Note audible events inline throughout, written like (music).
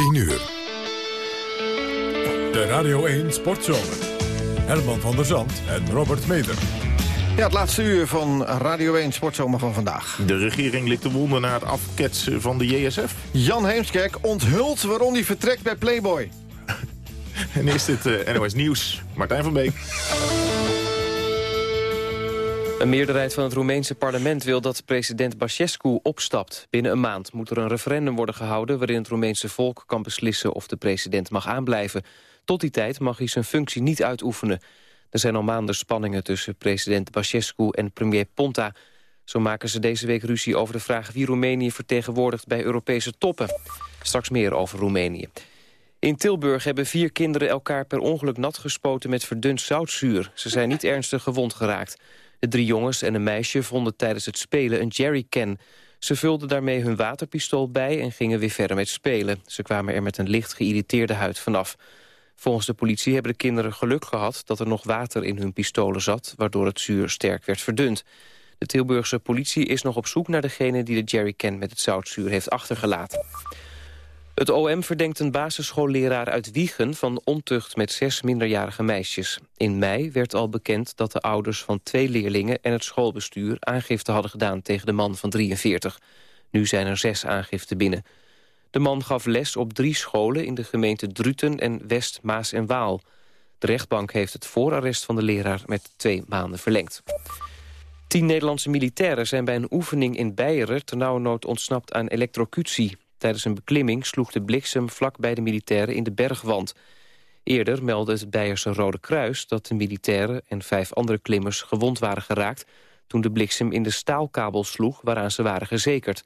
10 uur. De Radio 1 Sportzomer. Herman van der Zand en Robert Meder. Ja, het laatste uur van Radio 1 Sportzomer van vandaag. De regering ligt de wonden na het afketsen van de JSF. Jan Heemskerk onthult waarom hij vertrekt bij Playboy. (laughs) En eerst het uh, NOS Nieuws. Martijn van Beek. Een meerderheid van het Roemeense parlement wil dat president Basescu opstapt. Binnen een maand moet er een referendum worden gehouden... waarin het Roemeense volk kan beslissen of de president mag aanblijven. Tot die tijd mag hij zijn functie niet uitoefenen. Er zijn al maanden spanningen tussen president Basescu en premier Ponta. Zo maken ze deze week ruzie over de vraag wie Roemenië vertegenwoordigt bij Europese toppen. Straks meer over Roemenië. In Tilburg hebben vier kinderen elkaar per ongeluk nat gespoten met verdund zoutzuur. Ze zijn niet ernstig gewond geraakt. De drie jongens en een meisje vonden tijdens het spelen een jerrycan. Ze vulden daarmee hun waterpistool bij en gingen weer verder met spelen. Ze kwamen er met een licht geïrriteerde huid vanaf. Volgens de politie hebben de kinderen geluk gehad dat er nog water in hun pistolen zat... waardoor het zuur sterk werd verdund. De Tilburgse politie is nog op zoek naar degene die de jerrycan met het zoutzuur heeft achtergelaten. Het OM verdenkt een basisschoolleraar uit Wiegen van ontucht met zes minderjarige meisjes. In mei werd al bekend dat de ouders van twee leerlingen en het schoolbestuur aangifte hadden gedaan tegen de man van 43. Nu zijn er zes aangiften binnen. De man gaf les op drie scholen in de gemeente Druten en West Maas en Waal. De rechtbank heeft het voorarrest van de leraar met twee maanden verlengd. Tien Nederlandse militairen zijn bij een oefening in Beieren... ternauwernood ontsnapt aan elektrocutie. Tijdens een beklimming sloeg de bliksem vlak bij de militairen in de bergwand. Eerder meldde het Beierse Rode Kruis dat de militairen en vijf andere klimmers gewond waren geraakt toen de bliksem in de staalkabel sloeg waaraan ze waren gezekerd.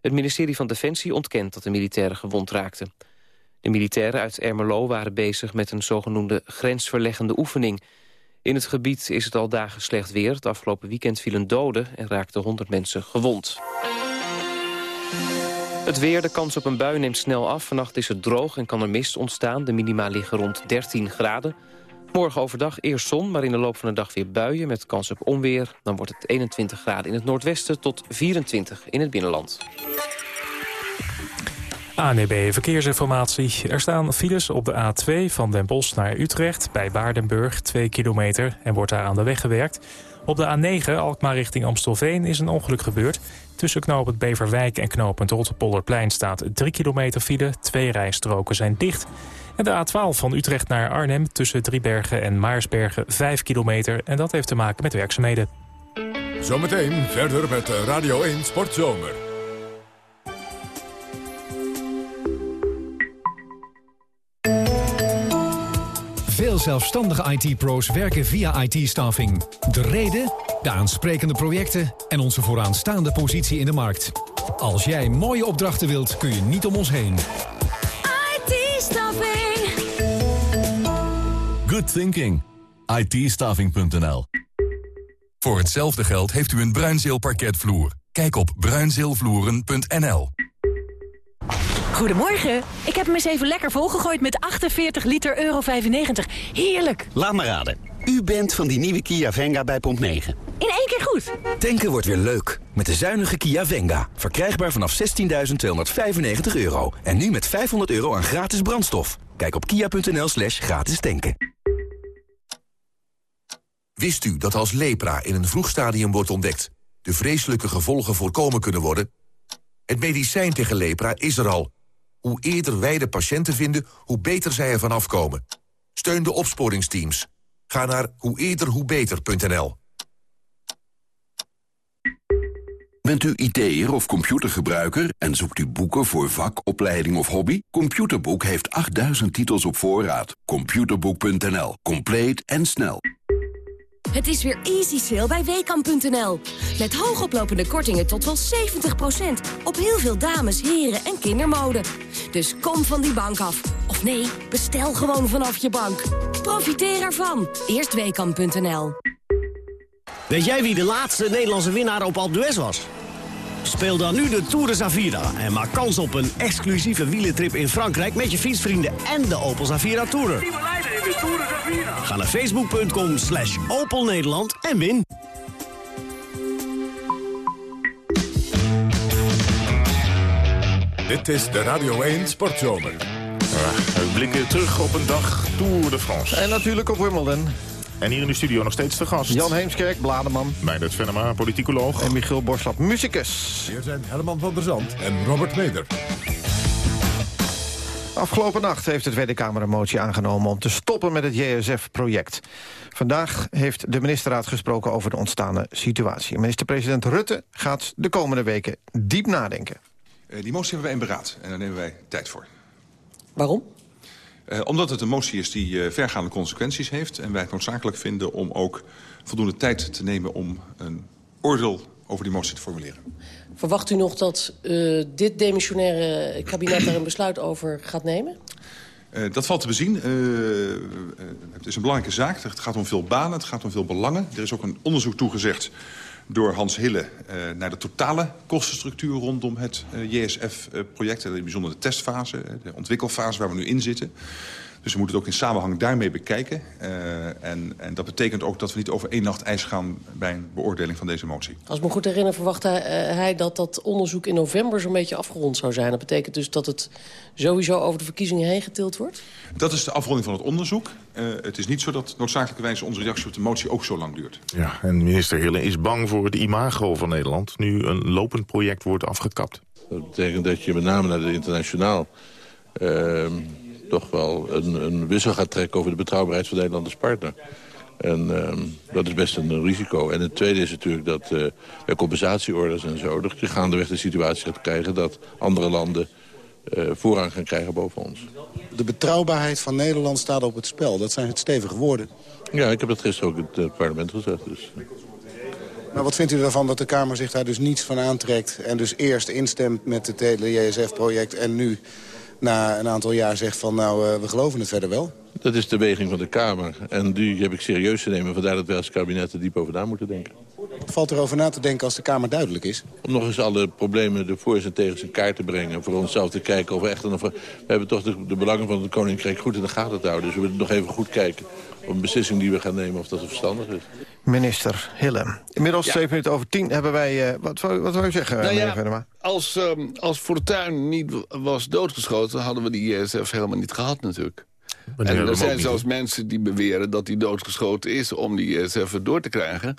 Het ministerie van Defensie ontkent dat de militairen gewond raakten. De militairen uit Ermelo waren bezig met een zogenoemde grensverleggende oefening. In het gebied is het al dagen slecht weer. Het afgelopen weekend vielen doden en raakten 100 mensen gewond. Het weer, de kans op een bui neemt snel af. Vannacht is het droog en kan er mist ontstaan. De minima liggen rond 13 graden. Morgen overdag eerst zon, maar in de loop van de dag weer buien... met kans op onweer. Dan wordt het 21 graden in het noordwesten tot 24 in het binnenland. ANEB Verkeersinformatie. Er staan files op de A2 van Den Bosch naar Utrecht... bij Baardenburg, 2 kilometer, en wordt daar aan de weg gewerkt. Op de A9, Alkmaar richting Amstelveen, is een ongeluk gebeurd. Tussen knooppunt Beverwijk en knooppunt Rotterpolderplein staat 3 kilometer file. Twee rijstroken zijn dicht. En de A12 van Utrecht naar Arnhem tussen Driebergen en Maarsbergen 5 kilometer. En dat heeft te maken met werkzaamheden. Zometeen verder met Radio 1 Sportzomer. Veel zelfstandige IT-pro's werken via IT-staffing. De reden, de aansprekende projecten en onze vooraanstaande positie in de markt. Als jij mooie opdrachten wilt, kun je niet om ons heen. IT-staffing. Good thinking. it Voor hetzelfde geld heeft u een Bruinzeel-parketvloer. Kijk op bruinzeelvloeren.nl. Goedemorgen. Ik heb hem eens even lekker volgegooid met 48 liter euro 95. Heerlijk. Laat maar raden. U bent van die nieuwe Kia Venga bij Pomp 9. In één keer goed. Tanken wordt weer leuk. Met de zuinige Kia Venga. Verkrijgbaar vanaf 16.295 euro. En nu met 500 euro aan gratis brandstof. Kijk op kia.nl slash gratis tanken. Wist u dat als lepra in een vroeg stadium wordt ontdekt... de vreselijke gevolgen voorkomen kunnen worden? Het medicijn tegen lepra is er al... Hoe eerder wij de patiënten vinden, hoe beter zij ervan afkomen. Steun de opsporingsteams. Ga naar hoe. Bent u IT'er of computergebruiker en zoekt u boeken voor vak, opleiding of hobby? Computerboek heeft 8000 titels op voorraad. Computerboek.nl. Compleet en snel. Het is weer easy sale bij WKAM.nl. Met hoogoplopende kortingen tot wel 70%. Op heel veel dames, heren en kindermode. Dus kom van die bank af. Of nee, bestel gewoon vanaf je bank. Profiteer ervan. Eerst WKAM.nl. Weet jij wie de laatste Nederlandse winnaar op Alpe was? Speel dan nu de Tour de Zavira en maak kans op een exclusieve wielentrip in Frankrijk... met je fietsvrienden en de Opel Zavira Tourer. Ga naar facebook.com slash Opel Nederland en win. Dit Dit is de Radio 1 Sportzomer. we blikken terug op een dag Tour de France. En natuurlijk op Wimbledon. En hier in de studio nog steeds te gast. Jan Heemskerk, blademan. Meindert Venema, politicoloog. En Michiel Borslap, muzikus. Hier zijn Herman van der Zand en Robert Meder. Afgelopen nacht heeft de Tweede Kamer een motie aangenomen... om te stoppen met het JSF-project. Vandaag heeft de ministerraad gesproken over de ontstane situatie. Minister-president Rutte gaat de komende weken diep nadenken. Uh, die motie hebben wij in beraad en daar nemen wij tijd voor. Waarom? Uh, omdat het een motie is die uh, vergaande consequenties heeft... en wij het noodzakelijk vinden om ook voldoende tijd te nemen... om een oordeel over die motie te formuleren. Verwacht u nog dat uh, dit demissionaire kabinet daar een besluit over gaat nemen? Uh, dat valt te bezien. Uh, het is een belangrijke zaak. Het gaat om veel banen, het gaat om veel belangen. Er is ook een onderzoek toegezegd door Hans Hille... naar de totale kostenstructuur rondom het JSF-project. in bijzonder de testfase, de ontwikkelfase waar we nu in zitten. Dus we moeten het ook in samenhang daarmee bekijken. Uh, en, en dat betekent ook dat we niet over één nacht ijs gaan... bij een beoordeling van deze motie. Als ik me goed herinner verwachtte hij dat dat onderzoek in november... zo'n beetje afgerond zou zijn. Dat betekent dus dat het sowieso over de verkiezingen heen getild wordt? Dat is de afronding van het onderzoek. Uh, het is niet zo dat noodzakelijkerwijs onze reactie op de motie ook zo lang duurt. Ja, en minister Hille is bang voor het imago van Nederland... nu een lopend project wordt afgekapt. Dat betekent dat je met name naar de internationaal... Uh, toch wel een, een wissel gaat trekken over de betrouwbaarheid van Nederland als partner. En uh, dat is best een risico. En het tweede is natuurlijk dat uh, bij compensatieorders en zo... dat je gaandeweg de situatie gaat krijgen dat andere landen uh, voorrang gaan krijgen boven ons. De betrouwbaarheid van Nederland staat op het spel. Dat zijn het stevige woorden. Ja, ik heb dat gisteren ook in het uh, parlement gezegd. Dus. Maar wat vindt u ervan dat de Kamer zich daar dus niets van aantrekt... en dus eerst instemt met het hele JSF-project en nu na een aantal jaar zegt van nou, uh, we geloven het verder wel? Dat is de weging van de Kamer. En die heb ik serieus te nemen. Vandaar dat wij als kabinet er diep over na moeten denken. Valt erover na te denken als de Kamer duidelijk is? Om nog eens alle problemen, de voor en tegen in kaart te brengen. Voor onszelf te kijken of we echt... Een, we hebben toch de, de, belangen van het Koninkrijk goed in de gaten te houden. Dus we moeten nog even goed kijken een beslissing die we gaan nemen of dat verstandig is. Minister Hille. Inmiddels ja. 7 minuten over 10 hebben wij... Uh, wat, wat wil u zeggen, nou meneer ja, Venema? Als, um, als Fortuyn niet was doodgeschoten... hadden we die ISF helemaal niet gehad natuurlijk. Maar en er zijn zelfs mensen die beweren dat hij doodgeschoten is... om die ISF door te krijgen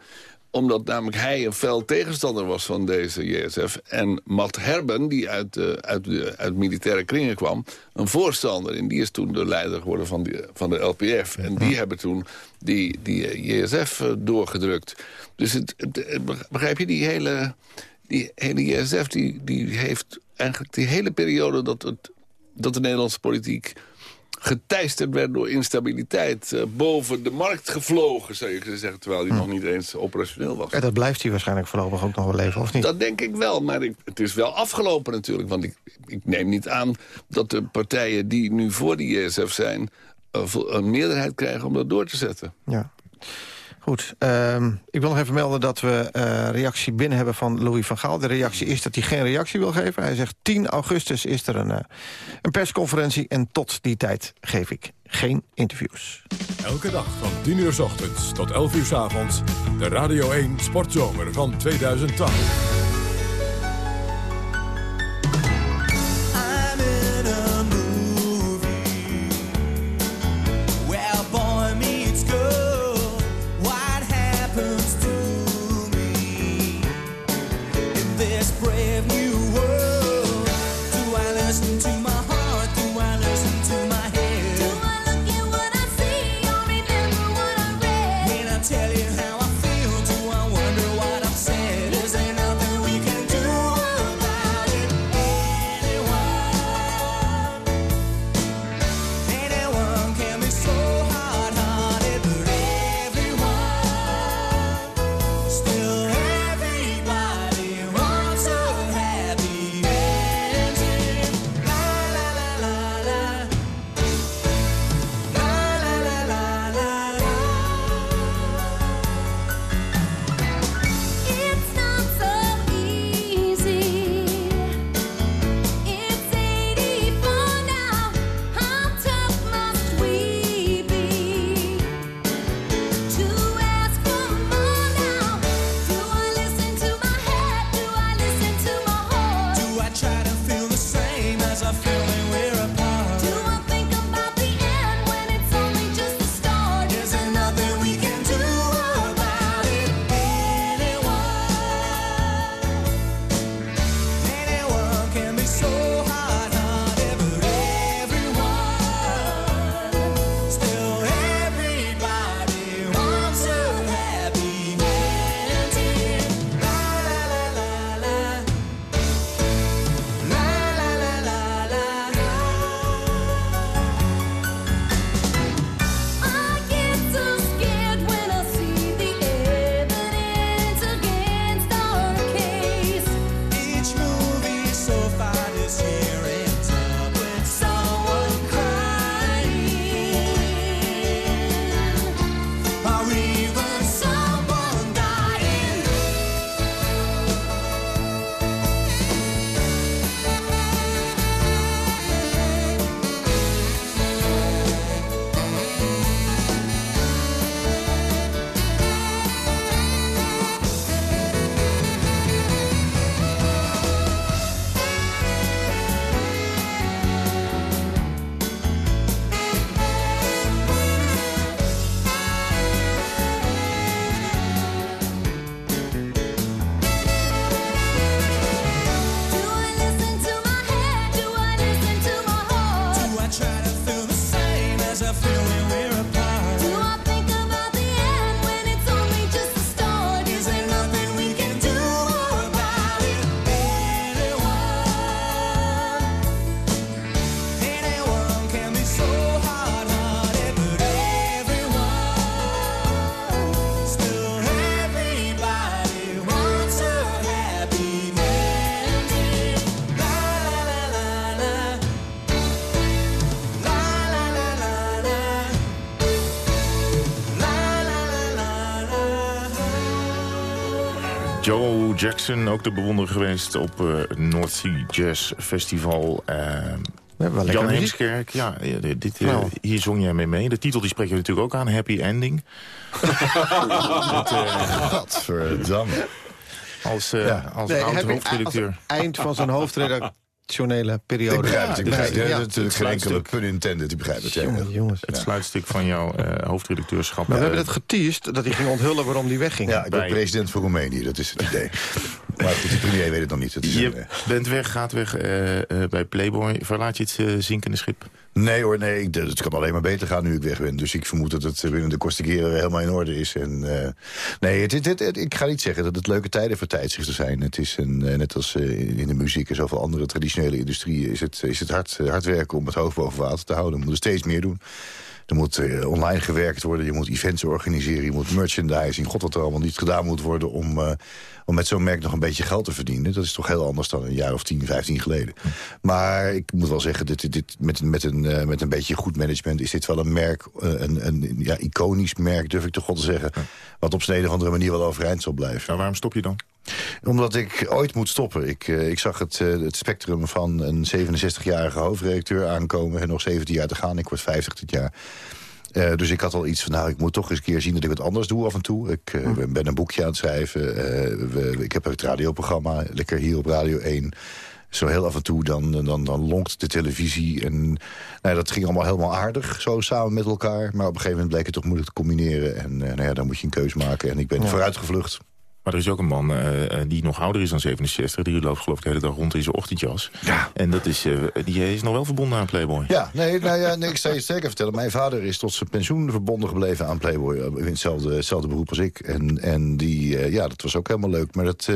omdat namelijk hij een fel tegenstander was van deze JSF. En Matt Herben, die uit, uh, uit, de, uit militaire kringen kwam... een voorstander. En die is toen de leider geworden van, die, van de LPF. En die hebben toen die, die JSF uh, doorgedrukt. Dus het, begrijp je, die hele, die hele JSF... Die, die heeft eigenlijk die hele periode dat, het, dat de Nederlandse politiek geteisterd werd door instabiliteit. Uh, boven de markt gevlogen, zou je kunnen zeggen. Terwijl hij hm. nog niet eens operationeel was. En dat blijft hij waarschijnlijk voorlopig ook nog wel leven, of niet? Dat denk ik wel, maar ik, het is wel afgelopen natuurlijk. Want ik, ik, neem niet aan dat de partijen die nu voor die ISF zijn... Uh, een meerderheid krijgen om dat door te zetten. Ja. Goed, uh, ik wil nog even melden dat we uh, reactie binnen hebben van Louis van Gaal. De reactie is dat hij geen reactie wil geven. Hij zegt 10 augustus is er een, uh, een persconferentie... en tot die tijd geef ik geen interviews. Elke dag van 10 uur s ochtends tot 11 uur s avonds... de Radio 1 Sportzomer van 2012. Joe Jackson, ook de bewonderer geweest op uh, North Sea Jazz Festival. Uh, Jan Heemskerk, ja, dit, uh, hier zong jij mee mee. De titel die spreek je natuurlijk ook aan, Happy Ending. (laughs) Gadverdamme. Als, uh, als nee, hoofdredacteur. eind van zijn hoofdredacteur periode. Ik begrijp het, ik begrijp het. Ja, natuurlijk geen enkele pun intended, ik begrijp het. Jongens, jongens. Het sluitstuk van jouw uh, hoofdredacteurschap. Maar we hebben het geteased, dat hij ging onthullen waarom hij wegging. Ja, ik ben president van Roemenië, dat is het idee. maar de premier weet het nog niet. Het is je bent weg, gaat weg uh, bij Playboy. Verlaat je het zinkende schip? Nee hoor, nee, het kan alleen maar beter gaan nu ik weg ben. Dus ik vermoed dat het binnen de kortste keren helemaal in orde is. En, uh, nee, het, het, ik ga niet zeggen dat het leuke tijden voor tijdsrichten zijn. Het is een, uh, net als uh, in de muziek en zoveel andere traditionele industrieën... is het, is het hard, hard werken om het hoofd boven water te houden. We moeten steeds meer doen. Er moet uh, online gewerkt worden, je moet events organiseren... je moet merchandising, god wat er allemaal niet gedaan moet worden... om, uh, om met zo'n merk nog een beetje geld te verdienen. Dat is toch heel anders dan een jaar of 10, 15 geleden. Maar ik moet wel zeggen, dit, dit, met, met, een, uh, met een beetje goed management... is dit wel een merk, een, een ja, iconisch merk, durf ik toch wel te zeggen... wat op een of andere manier wel overeind zal blijven. Waarom stop je dan? Omdat ik ooit moet stoppen. Ik, uh, ik zag het, uh, het spectrum van een 67-jarige hoofdredacteur aankomen... en nog 17 jaar te gaan. Ik word 50 dit jaar. Uh, dus ik had al iets van, nou, ik moet toch eens een keer zien dat ik wat anders doe af en toe. Ik uh, ben een boekje aan het schrijven. Uh, we, ik heb het radioprogramma, lekker hier op Radio 1. Zo heel af en toe, dan, dan, dan lonkt de televisie. En nou, dat ging allemaal helemaal aardig, zo samen met elkaar. Maar op een gegeven moment bleek het toch moeilijk te combineren. En nou ja, dan moet je een keuze maken. En ik ben ja. vooruitgevlucht. Maar er is ook een man uh, die nog ouder is dan 67. Die loopt geloof ik de hele dag rond in zijn ochtendjas. Ja. En dat is, uh, die is nog wel verbonden aan Playboy. Ja, nee, nou ja, nee ik zal je sterker vertellen. Mijn vader is tot zijn pensioen verbonden gebleven aan Playboy. In hetzelfde, hetzelfde beroep als ik. En, en die, uh, ja, dat was ook helemaal leuk. Maar dat,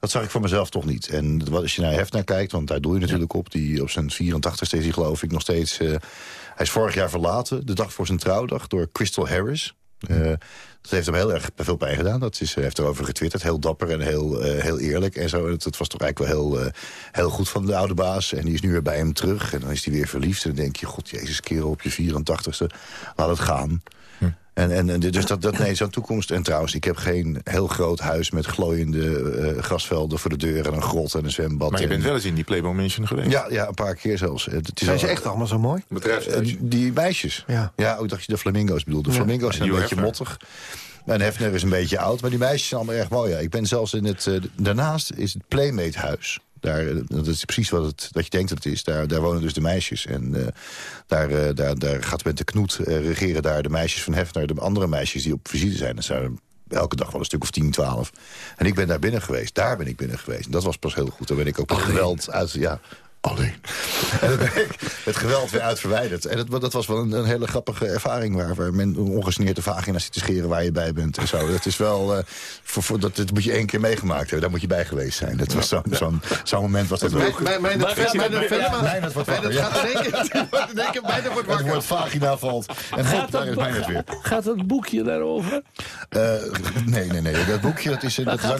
dat zag ik voor mezelf toch niet. En als je naar Hefner kijkt, want daar doe je natuurlijk ja. op. Die, op zijn 84ste is hij geloof ik nog steeds... hij is vorig jaar verlaten, de dag voor zijn trouwdag, door Crystal Harris. Uh, dat heeft hem heel erg veel pijn gedaan. Dat is, hij heeft erover getwitterd. Heel dapper en heel, uh, heel eerlijk. En zo. Dat, dat was toch eigenlijk wel heel, uh, heel goed van de oude baas. En die is nu weer bij hem terug. En dan is hij weer verliefd. En dan denk je, god jezus, kerel op je 84ste. Laat het gaan. En, en, en, dus dat, dat nee, zo'n toekomst. En trouwens, ik heb geen heel groot huis met glooiende uh, grasvelden voor de deur... en een grot en een zwembad. Maar je bent wel eens in die Playboy Mansion geweest? Ja, ja een paar keer zelfs. Het is zijn ze echt allemaal zo mooi? Uh, die meisjes. Ja. ja, ook dacht je de flamingo's bedoelde. De flamingo's zijn een beetje Hefner. mottig. En Hefner is een beetje oud, maar die meisjes zijn allemaal erg mooi. Ja. Ik ben zelfs in het... Uh, daarnaast is het Playmate-huis. Daar, dat is precies wat, het, wat je denkt dat het is. Daar, daar wonen dus de meisjes. En uh, daar, uh, daar, daar gaat met de knoet uh, regeren daar de meisjes van Hefner... de andere meisjes die op visite zijn. Dat zijn elke dag wel een stuk of 10, 12. En ik ben daar binnen geweest. Daar ben ik binnen geweest. En dat was pas heel goed. Daar ben ik ook geweld uit... Ja, alleen. en dan ben ik het geweld weer uit verwijderd. En dat, dat was wel een, een, hele grappige ervaring... waar, waar men ongesneerd de vagina zit te scheren waar je bij bent. En zo. Dat is wel... Uh, voor, voor, dat, dat moet je één keer meegemaakt hebben. Daar moet je bij geweest zijn. Dat was zo'n zo'n zo'n moment was dat ook. Mijn mijn het wordt wakker. Het woord vagina valt. En hop, daar is mijn het weer. Gaat het boekje daarover? Uh, nee, nee, nee. Dat boekje, dat is een... Dat dat.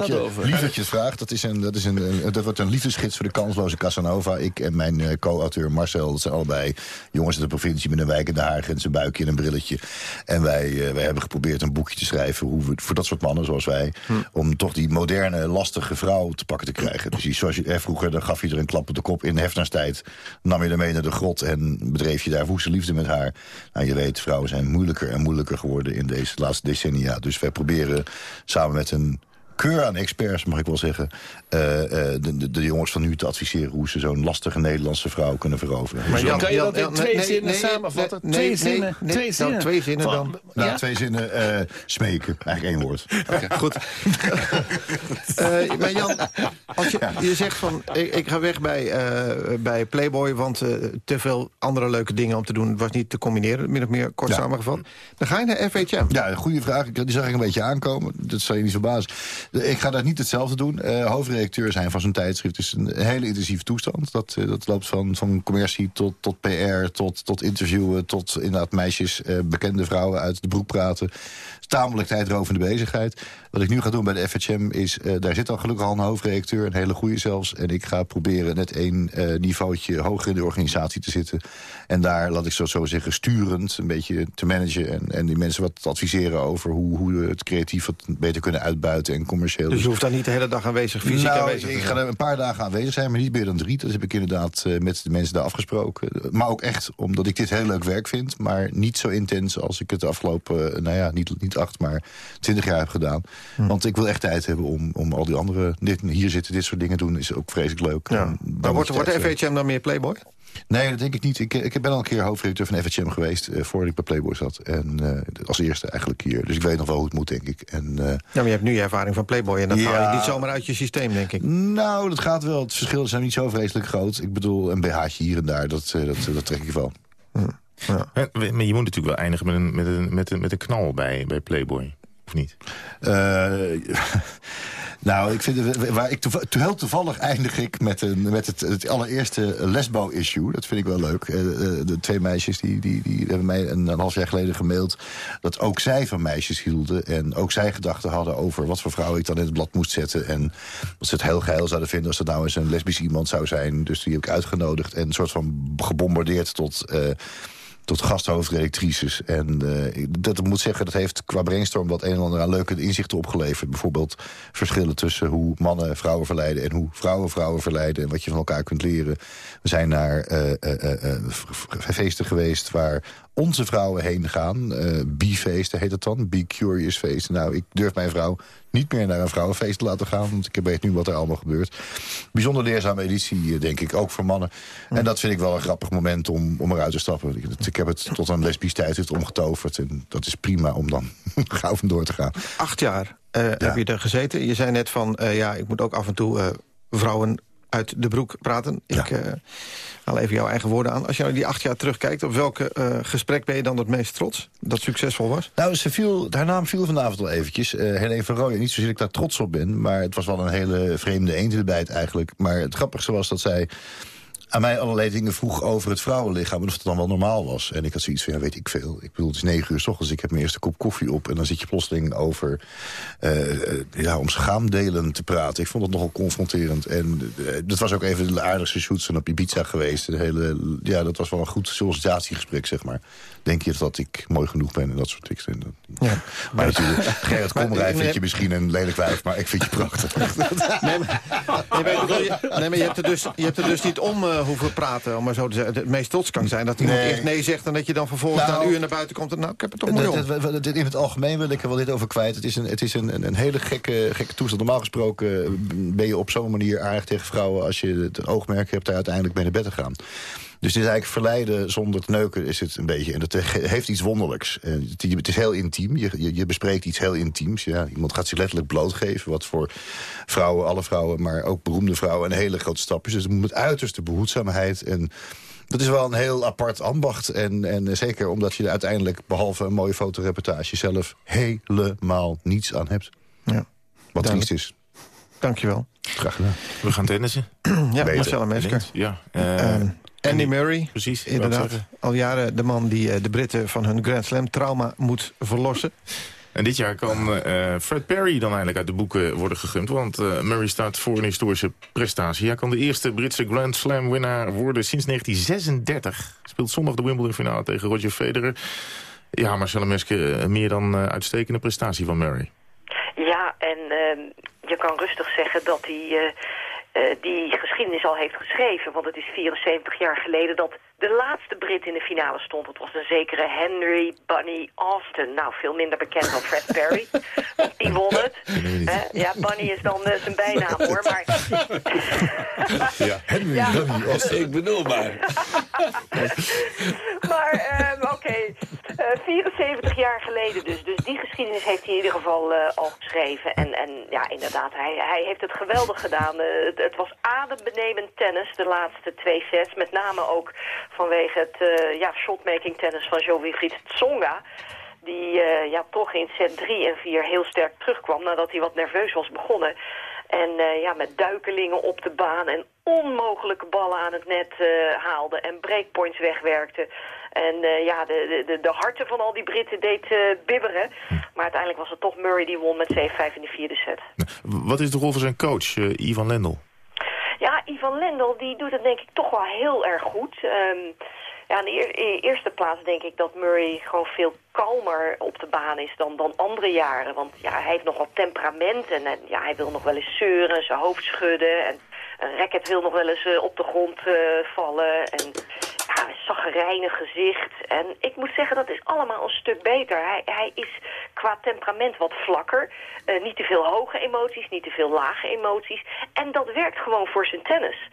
Dat, is een, dat, is een, een, dat wordt een liefdesgids voor de kansloze Casanova. Ik en mijn uh, co-auteur Marcel, dat zijn allebei jongens uit de provincie... met een wijk in de haar en zijn buikje en een brilletje. En wij, uh, wij hebben geprobeerd een boekje te schrijven... Hoe we, voor dat soort mannen zoals wij... Hm. om toch die moderne, lastige vrouw te pakken te krijgen. Dus die, zoals je, eh, vroeger, dan gaf je er een klap op de kop in Hefnerstijd. Nam je ermee naar de grot en bedreef je daar woeste liefde met haar. Nou, je weet, vrouwen zijn moeilijker en moeilijker geworden... in deze laatste decennia. Dus wij proberen samen met een keur aan experts, mag ik wel zeggen... Uh, uh, de, de, de, jongens van nu te adviseren... hoe ze zo'n lastige Nederlandse vrouw kunnen veroveren. Maar Jan, kan je dat in twee zinnen samenvatten? Nee, twee zinnen? twee zinnen? Nou, twee zinnen dan. Nou, ja? twee zinnen uh, smeken. Eigenlijk één woord. Goed. (laughs) maar Jan, als je, zegt van... Ik, ik, ga weg bij, bij Playboy... want te veel andere leuke dingen om te doen... was niet te combineren, min of meer kort ja. samengevat. Dan ga je naar FHM. Ja, een goede vraag. Die zag ik een beetje aankomen. Dat zal je niet verbazen. Ik ga daar niet hetzelfde doen. Uh, hoofdredacteur zijn van zo'n tijdschrift is een hele intensieve toestand. Dat, uh, dat loopt van, van commercie tot, tot PR, tot, tot interviewen... tot inderdaad meisjes, uh, bekende vrouwen uit de broek praten. Tamelijk tijdrovende bezigheid. Wat ik nu ga doen bij de FHM is... daar zit al gelukkig al een hoofdredacteur, een hele goede zelfs. En ik ga proberen net één niveautje hoger in de organisatie te zitten. En daar, laat ik zo, zo zeggen, sturend een beetje te managen... en, en die mensen wat te adviseren over hoe, hoe we het creatief wat beter kunnen uitbuiten... en commercieel. Dus je hoeft daar niet de hele dag aanwezig, fysiek nou, aanwezig ik ga er een paar dagen aanwezig zijn, maar niet meer dan drie. Dat heb ik inderdaad uh, met de mensen daar afgesproken. Maar ook echt omdat ik dit heel leuk werk vind. Maar niet zo intens als ik het de afgelopen, uh, nou ja, niet, niet acht, maar twintig jaar heb gedaan. Hm. Want ik wil echt tijd hebben om, om al die andere... Dit, hier zitten, dit soort dingen doen, is ook vreselijk leuk. Ja. Maar wordt, wordt FHM dan meer Playboy? Nee, dat denk ik niet. Ik, ik ben al een keer hoofdredacteur van FHM geweest... Uh, voordat ik bij Playboy zat. En uh, als eerste eigenlijk hier. Dus ik weet nog wel hoe het moet, denk ik. En, uh, ja, maar je hebt nu je ervaring van Playboy... en dat ja, haal je niet zomaar uit je systeem, denk ik. Nou, dat gaat wel. Het verschillen zijn niet zo vreselijk groot. Ik bedoel, een BH'tje hier en daar, dat, dat, dat trek ik wel. Hm. Ja. Maar je moet natuurlijk wel eindigen met een, met een, met een, met een knal bij, bij Playboy. Of niet? (laughs) Nou, ik vind waar ik heel toevallig eindig ik met, een, met het, het allereerste lesbo-issue. Dat vind ik wel leuk. Uh, de twee meisjes die, die, die hebben mij een, een, half jaar geleden gemaild... dat ook zij van meisjes hielden. En ook zij gedachten hadden over wat voor vrouw ik dan in het blad moest zetten. En dat ze het heel geil zouden vinden als dat nou eens een lesbisch iemand zou zijn. Dus die heb ik uitgenodigd en een soort van gebombardeerd tot... Uh, tot gasthoofdredactrices. En uh, dat moet zeggen, dat heeft qua brainstorm wat een en ander aan leuke inzichten opgeleverd. Bijvoorbeeld verschillen tussen hoe mannen vrouwen verleiden... en hoe vrouwen vrouwen verleiden en wat je van elkaar kunt leren. We zijn naar uh, uh, feesten geweest waar onze vrouwen heen gaan. Uh, B-feesten heet het dan, Be Curious feesten. Nou, ik durf mijn vrouw niet meer naar een vrouwenfeest te laten gaan... want ik weet nu wat er allemaal gebeurt. Bijzonder leerzame editie, eh, denk ik, ook voor mannen. En dat vind ik wel een grappig moment om, om eruit te stappen. Ik, ik heb het tot een lesbisch tijdschrift omgetoverd... en dat is prima om dan (laughs) gauw door te gaan. Acht jaar uh, heb je er gezeten. Je zei net van, uh, ja, ik moet ook af en toe vrouwen uit de broek praten. Ik uh, haal even jouw eigen woorden aan. Als je nou die acht jaar terugkijkt, op welke uh, gesprek ben je dan het meest trots? Dat succesvol was? Nou, ze viel, haar naam viel vanavond al eventjes. Uh, Helene van Rooyen. Niet zozeer dat ik daar trots op ben, maar het was wel een hele vreemde eend in de bijt eigenlijk. Maar het grappigste was dat zij aan mij allerlei dingen vroeg over het vrouwenlichaam... en of het dan wel normaal was. En ik had zoiets van, weet ik veel. Ik bedoel, het is negen uur s ochtends, ik heb mijn eerste kop koffie op... en dan zit je plotseling over, uh, ja, om schaamdelen te praten. Ik vond het nogal confronterend. En uh, dat was ook even de aardigste shoots op pizza geweest. De hele, ja, dat was wel een goed sollicitatiegesprek, zeg maar denk je dat ik mooi genoeg ben en dat soort dingen. Ja. Maar natuurlijk, Gerrit Komrij vind je misschien een lelijk wijf, maar ik vind je prachtig. (laughs) Nee, maar, nee, maar je, hebt er dus, je hebt er dus niet om uh, hoeven praten, om maar zo te zeggen. Het meest trots kan zijn dat iemand nee. eerst nee zegt... en dat je dan vervolgens nou, na een uur naar buiten komt en nou, ik heb het toch mooi om. In het algemeen wil ik er wel dit over kwijt. Het is een, het is een, een hele gekke, gekke toestand. Normaal gesproken ben je op zo'n manier aardig tegen vrouwen... als je het oogmerk hebt daar uiteindelijk mee naar bed te gaan. Dus het is eigenlijk verleiden zonder te neuken is het een beetje. En dat heeft iets wonderlijks. Het is heel intiem. Je, je, bespreekt iets heel intiems. Ja, iemand gaat zich letterlijk blootgeven. Wat voor vrouwen, alle vrouwen, maar ook beroemde vrouwen... een hele grote stap is. Dus het moet met uiterste behoedzaamheid... En dat is wel een heel apart ambacht. En, en zeker omdat je er uiteindelijk, behalve een mooie fotoreportage... zelf helemaal niets aan hebt. Ja. Wat triest is. Dankjewel. Graag gedaan. We gaan tennissen. ja, Marcella Mesker. Ja, uh, Andy Murray, precies, inderdaad. Al jaren de man die uh, de Britten van hun Grand Slam trauma moet verlossen. (laughs) En dit jaar kan uh, Fred Perry dan eindelijk uit de boeken worden gegund. Want uh, Murray staat voor een historische prestatie. Hij kan de eerste Britse Grand Slam winnaar worden sinds 1936. Speelt zondag de Wimbledon finale tegen Roger Federer. Ja, Marcella Meske, meer dan uitstekende prestatie van Murray. Ja, en ehm, je kan rustig zeggen dat hij uh, die geschiedenis al heeft geschreven. Want het is 74 jaar geleden dat de laatste Brit in de finale stond. Het was een zekere Henry Bunny Austin. Nou, veel minder bekend dan Fred Perry. die won het. (laughs) ja, Bunny is dan uh, zijn bijnaam hoor. Maar... (laughs) ja, Henry ja. Bunny Austin. Ik bedoel maar. (laughs) maar uh, oké, okay. 74 jaar geleden dus. Dus die geschiedenis heeft hij in ieder geval al geschreven. En, en ja, inderdaad, hij, hij heeft het geweldig gedaan. Het, het was adembenemend tennis, de laatste twee sets. Met name ook vanwege het ja, shotmaking tennis van Jo-Wilfried Tsonga. Die ja, toch in set 3 en 4 heel sterk terugkwam nadat hij wat nerveus was begonnen. En ja, met duikelingen op de baan en onmogelijke ballen aan het net haalde en breakpoints wegwerkte. En ja, de, de, de harten van al die Britten deed bibberen. Maar uiteindelijk was het toch Murray die won met 7-5 in de vierde set. Wat is de rol van zijn coach, Ivan Lendl? Ja, Ivan Lendl die doet het denk ik toch wel heel erg goed. Um, Ja, in de eerste plaats denk ik dat Murray gewoon veel kalmer op de baan is dan, dan andere jaren. Want ja, hij heeft nog wat temperament en, en ja, hij wil nog wel eens zeuren, zijn hoofd schudden... en een racket wil nog wel eens uh, op de grond uh, vallen. En ja, een gezicht. En ik moet zeggen, dat is allemaal een stuk beter. Hij, hij is qua temperament wat vlakker. Uh, niet te veel hoge emoties, niet te veel lage emoties. En dat werkt gewoon voor zijn tennis.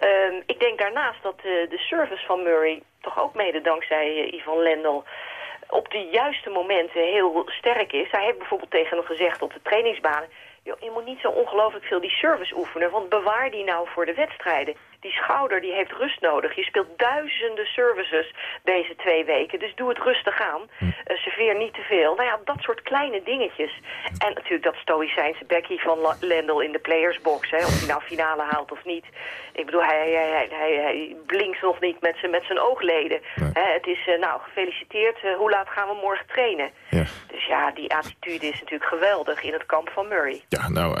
Uh, ik denk daarnaast dat de service van Murray... toch ook mede dankzij Ivan Lendl op de juiste momenten heel sterk is. Hij heeft bijvoorbeeld tegen hem gezegd op de trainingsbanen je moet niet zo ongelooflijk veel die service oefenen, want bewaar die nou voor de wedstrijden. Die schouder die heeft rust nodig. Je speelt duizenden services deze twee weken, dus doe het rustig aan. Hm. Uh, serveer niet te veel. Nou ja, dat soort kleine dingetjes. En natuurlijk dat stoïcijnse Becky van Lendl in de playersbox, hè, of hij nou finale haalt of niet. Ik bedoel, hij, hij, hij, hij blinkt nog niet met zijn, met zijn oogleden. Hè, het is, uh, nou, gefeliciteerd, uh, hoe laat gaan we morgen trainen? Ja. Dus ja, die attitude is natuurlijk geweldig in het kamp van Murray. Ja, nou,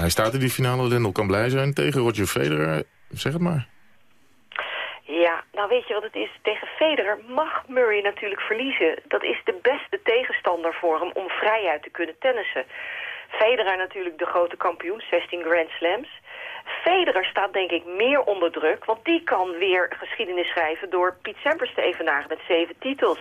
hij staat in die finale. Lendl kan blij zijn tegen Roger Federer. Zeg het maar. Ja, nou weet je wat het is? Tegen Federer mag Murray natuurlijk verliezen. Dat is de beste tegenstander voor hem om vrijuit te kunnen tennissen. Federer natuurlijk de grote kampioen, 16 Grand Slams. Federer staat denk ik meer onder druk, want die kan weer geschiedenis schrijven door Piet Sampras te evenaren met zeven titels.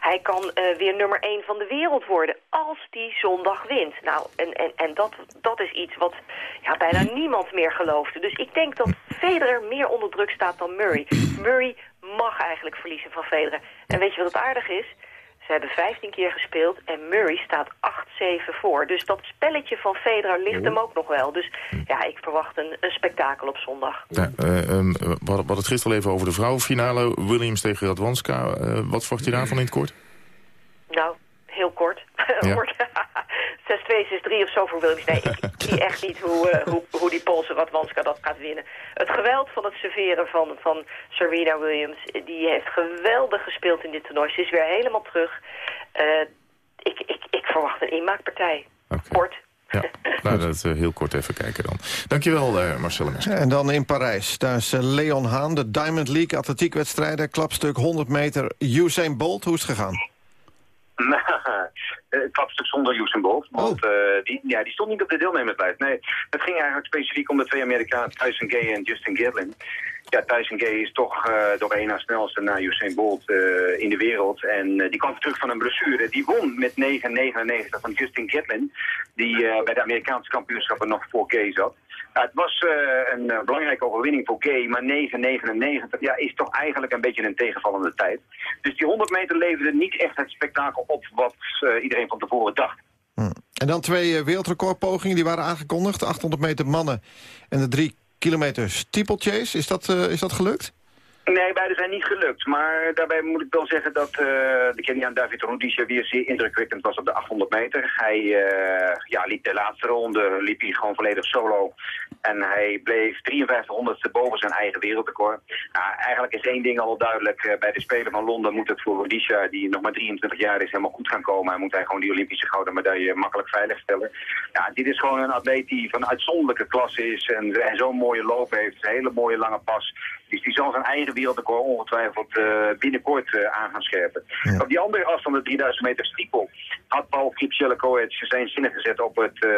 Hij kan uh, weer nummer één van de wereld worden als die zondag wint. Nou, en, en, en dat, dat is iets wat ja, bijna niemand meer geloofde. Dus ik denk dat Federer meer onder druk staat dan Murray. Murray mag eigenlijk verliezen van Federer. En weet je wat het aardig is? Ze hebben 15 keer gespeeld en Murray staat 8-7 voor. Dus dat spelletje van Federer ligt hem ook nog wel. Dus ja, ik verwacht een, een spektakel op zondag. Ja, uh, um, we hadden het gisteren al even over de vrouwenfinale. Williams tegen Radwanska. Uh, wat verwacht je daarvan in het kort? Nou, heel kort. (laughs) Ja. 6-2, 6-3 of zo voor Williams. Nee, ik, zie echt niet hoe, uh, hoe, hoe die Poolse Radwanska dat gaat winnen. Het geweld van het serveren van, van Serena Williams... die heeft geweldig gespeeld in dit toernooi. Ze is weer helemaal terug. Uh, ik, ik, ik verwacht een inmaakpartij. Okay. Kort. Ja, nou, dat uh, heel kort even kijken dan. Dankjewel, uh, Marcel En dan in Parijs. Daar is Leon Haan, de Diamond League atletiekwedstrijden. Klapstuk 100 meter. Usain Bolt, hoe is het gegaan? Het klapstuk zonder Usain Bolt. Want oh. uh, die, ja, die stond niet op de deelnemerslijst. Nee, het ging eigenlijk specifiek om de twee Amerikanen, Tyson Gay en Justin Gatlin. Ja, Tyson Gay is toch uh, door één na snelste na Usain Bolt uh, in de wereld. En die kwam terug van een blessure. Die won met 9,99 van Justin Gatlin. Die bij de Amerikaanse kampioenschappen nog voor Gay zat. Het was een belangrijke overwinning voor Gay, maar 9,99 ja, is toch eigenlijk een beetje een tegenvallende tijd. Dus die 100 meter leverde niet echt het spektakel op wat iedereen van tevoren dacht. Hm. En dan twee wereldrecordpogingen die waren aangekondigd. 800 meter mannen en de drie kilometer steeplechase. Is dat, uh, is dat gelukt? Nee, beide zijn niet gelukt. Maar daarbij moet ik wel zeggen dat uh, de Keniaan David Rudisha weer zeer indrukwekkend was op de 800 meter. Hij uh, ja, liep de laatste ronde, liep hij gewoon volledig solo. En hij bleef 53 honderdste boven zijn eigen wereldrecord. Nou, eigenlijk is één ding al duidelijk. Uh, bij de Spelen van Londen moet het voor Rudisha, die nog maar 23 jaar is, helemaal goed gaan komen. Hij moet hij gewoon die Olympische gouden medaille makkelijk veiligstellen. Ja, dit is gewoon een atleet die van uitzonderlijke klasse is en, en zo'n mooie loop heeft. Een hele mooie lange pas. Dus die zal zijn eigen wereldrecord ongetwijfeld uh, binnenkort uh, aan gaan scherpen. Op die andere afstand, de 3000 meter stiepel, had Paul Kipsjelekovic zijn zinnen gezet op het uh,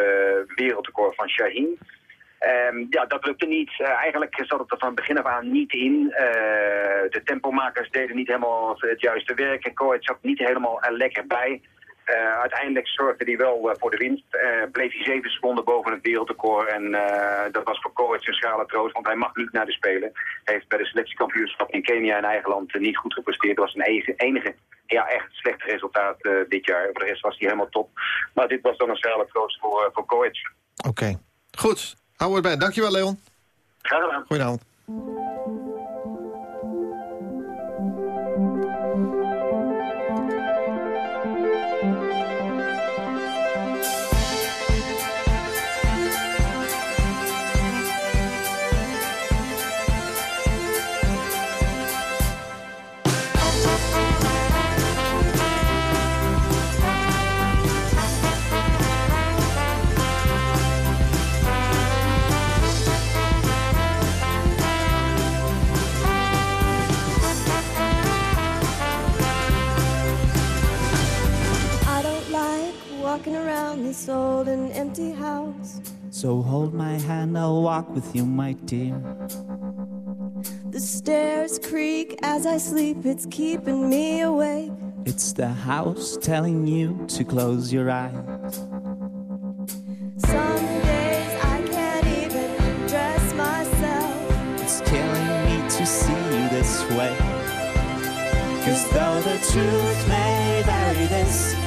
wereldrecord van Shaheen. Um, ja, dat lukte niet. Uh, eigenlijk zat het er van begin af aan niet in. Uh, de tempomakers deden niet helemaal het juiste werk. En Koet zat niet helemaal er lekker bij. Uh, uiteindelijk zorgde hij wel uh, voor de winst. Uh, bleef hij zeven seconden boven het wereldrecord. En dat was voor Kovic een schrale troost, want hij mag niet naar de Spelen. Hij heeft bij de selectiekampioenschap in Kenia in eigen land niet goed gepresteerd. Dat was een enige, enige ja, echt slecht resultaat dit jaar. Voor de rest was hij helemaal top. Maar dit was dan een schrale troost voor, voor. Oké, goed. Hou erbij. Dankjewel, Leon. Graag gedaan. Goedenavond. This old and empty house. So hold my hand, I'll walk with you, my dear. The stairs creak as I sleep, it's keeping me awake. It's the house telling you to close your eyes. Some days I can't even dress myself. It's killing me to see you this way. Cause though the truth may vary, this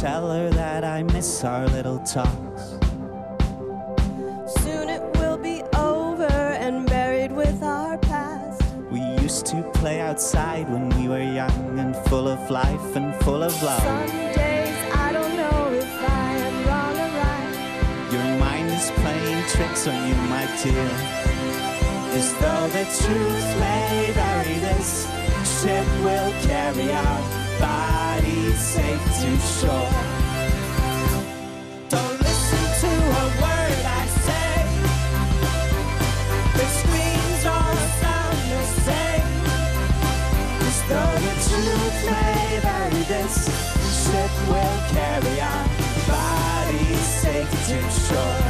Tell her that I miss our little talks. Soon it will be over and buried with our past. We used to play outside when we were young and full of life and full of love. Some days I don't know if I am wrong or right. Your mind is playing tricks on you, my dear. As though the truth may vary, this ship will carry our bodies safe to shore. Don't listen to a word I say. The screams all sound the same. Though the truth may vary, this ship will carry our bodies safe to shore.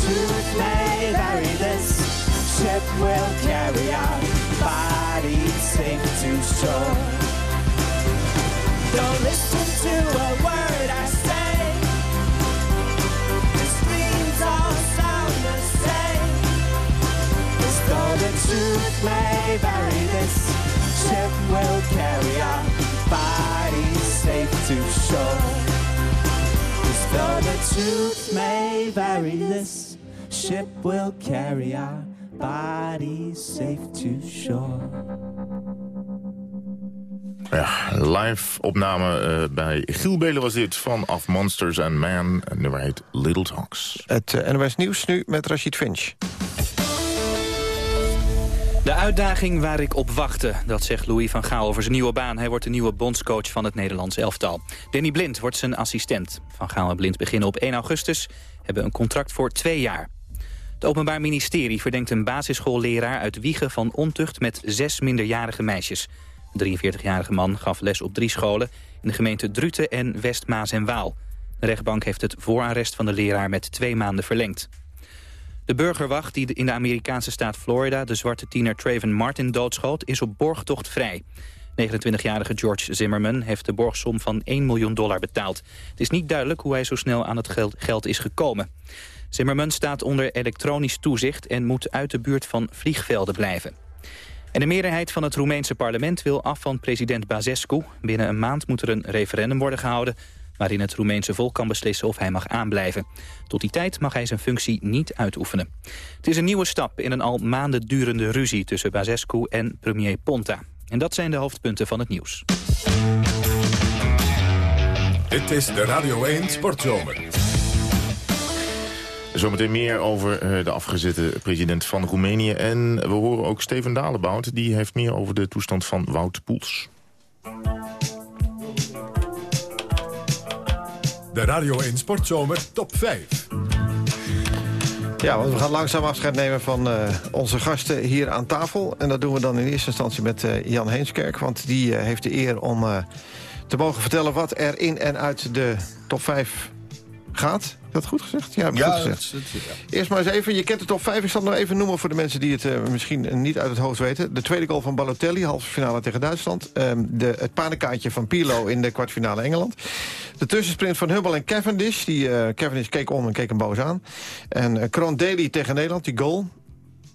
Truth may vary, this ship will carry our bodies safe to shore. Don't listen to a word I say. The screams all sound the same. As though the truth may vary, this ship will carry our bodies safe to shore. Though the truth may vary, this ship will carry our bodies safe to shore. Ja, live opname eh, bij Giel Belen was dit vanaf Monsters and Man. En nummer heet Little Talks. Het uh, NOS Nieuws nu met Rashid Finch. De uitdaging waar ik op wachtte, dat zegt Louis van Gaal over zijn nieuwe baan. Hij wordt de nieuwe bondscoach van het Nederlands elftal. Danny Blind wordt zijn assistent. Van Gaal en Blind beginnen op 1 augustus, hebben een contract voor twee jaar. Het Openbaar Ministerie verdenkt een basisschoolleraar uit Wiegen van ontucht met zes minderjarige meisjes. De 43-jarige man gaf les op drie scholen in de gemeente Druten en West Maas en Waal. De rechtbank heeft het voorarrest van de leraar met twee maanden verlengd. De burgerwacht die in de Amerikaanse staat Florida de zwarte tiener Traven Martin doodschoot is op borgtocht vrij. 29-jarige George Zimmerman heeft de borgsom van 1 miljoen dollar betaald. Het is niet duidelijk hoe hij zo snel aan het geld is gekomen. Zimmerman staat onder elektronisch toezicht en moet uit de buurt van vliegvelden blijven. En de meerderheid van het Roemeense parlement wil af van president Basescu. Binnen een maand moet er een referendum worden gehouden... waarin het Roemeense volk kan beslissen of hij mag aanblijven. Tot die tijd mag hij zijn functie niet uitoefenen. Het is een nieuwe stap in een al maanden durende ruzie... tussen Basescu en premier Ponta. En dat zijn de hoofdpunten van het nieuws. Dit is de Radio 1 Sportzomer. Zometeen meer over de afgezette president van Roemenië. En we horen ook Steven Dalebout. Die heeft meer over de toestand van Wout Poels. De Radio 1 Sportzomer Top 5. Ja, want we gaan langzaam afscheid nemen van uh, onze gasten hier aan tafel. En dat doen we dan in eerste instantie met uh, Jan Heemskerk. Want die uh, heeft de eer om te mogen vertellen wat er in en uit de top 5 gaat dat goed gezegd? Ja, ja, goed gezegd. ja. Eerst maar eens even, je kent de top 5. Ik zal het nog even noemen voor de mensen die het uh, misschien niet uit het hoofd weten. De tweede goal van Balotelli, halve finale tegen Duitsland. Um, de, het panenkaartje van Pirlo in de kwartfinale Engeland. De tussensprint van Hubbel en Cavendish. Die, uh, Cavendish keek om en keek hem boos aan. En uh, Kroon Daly tegen Nederland, die goal.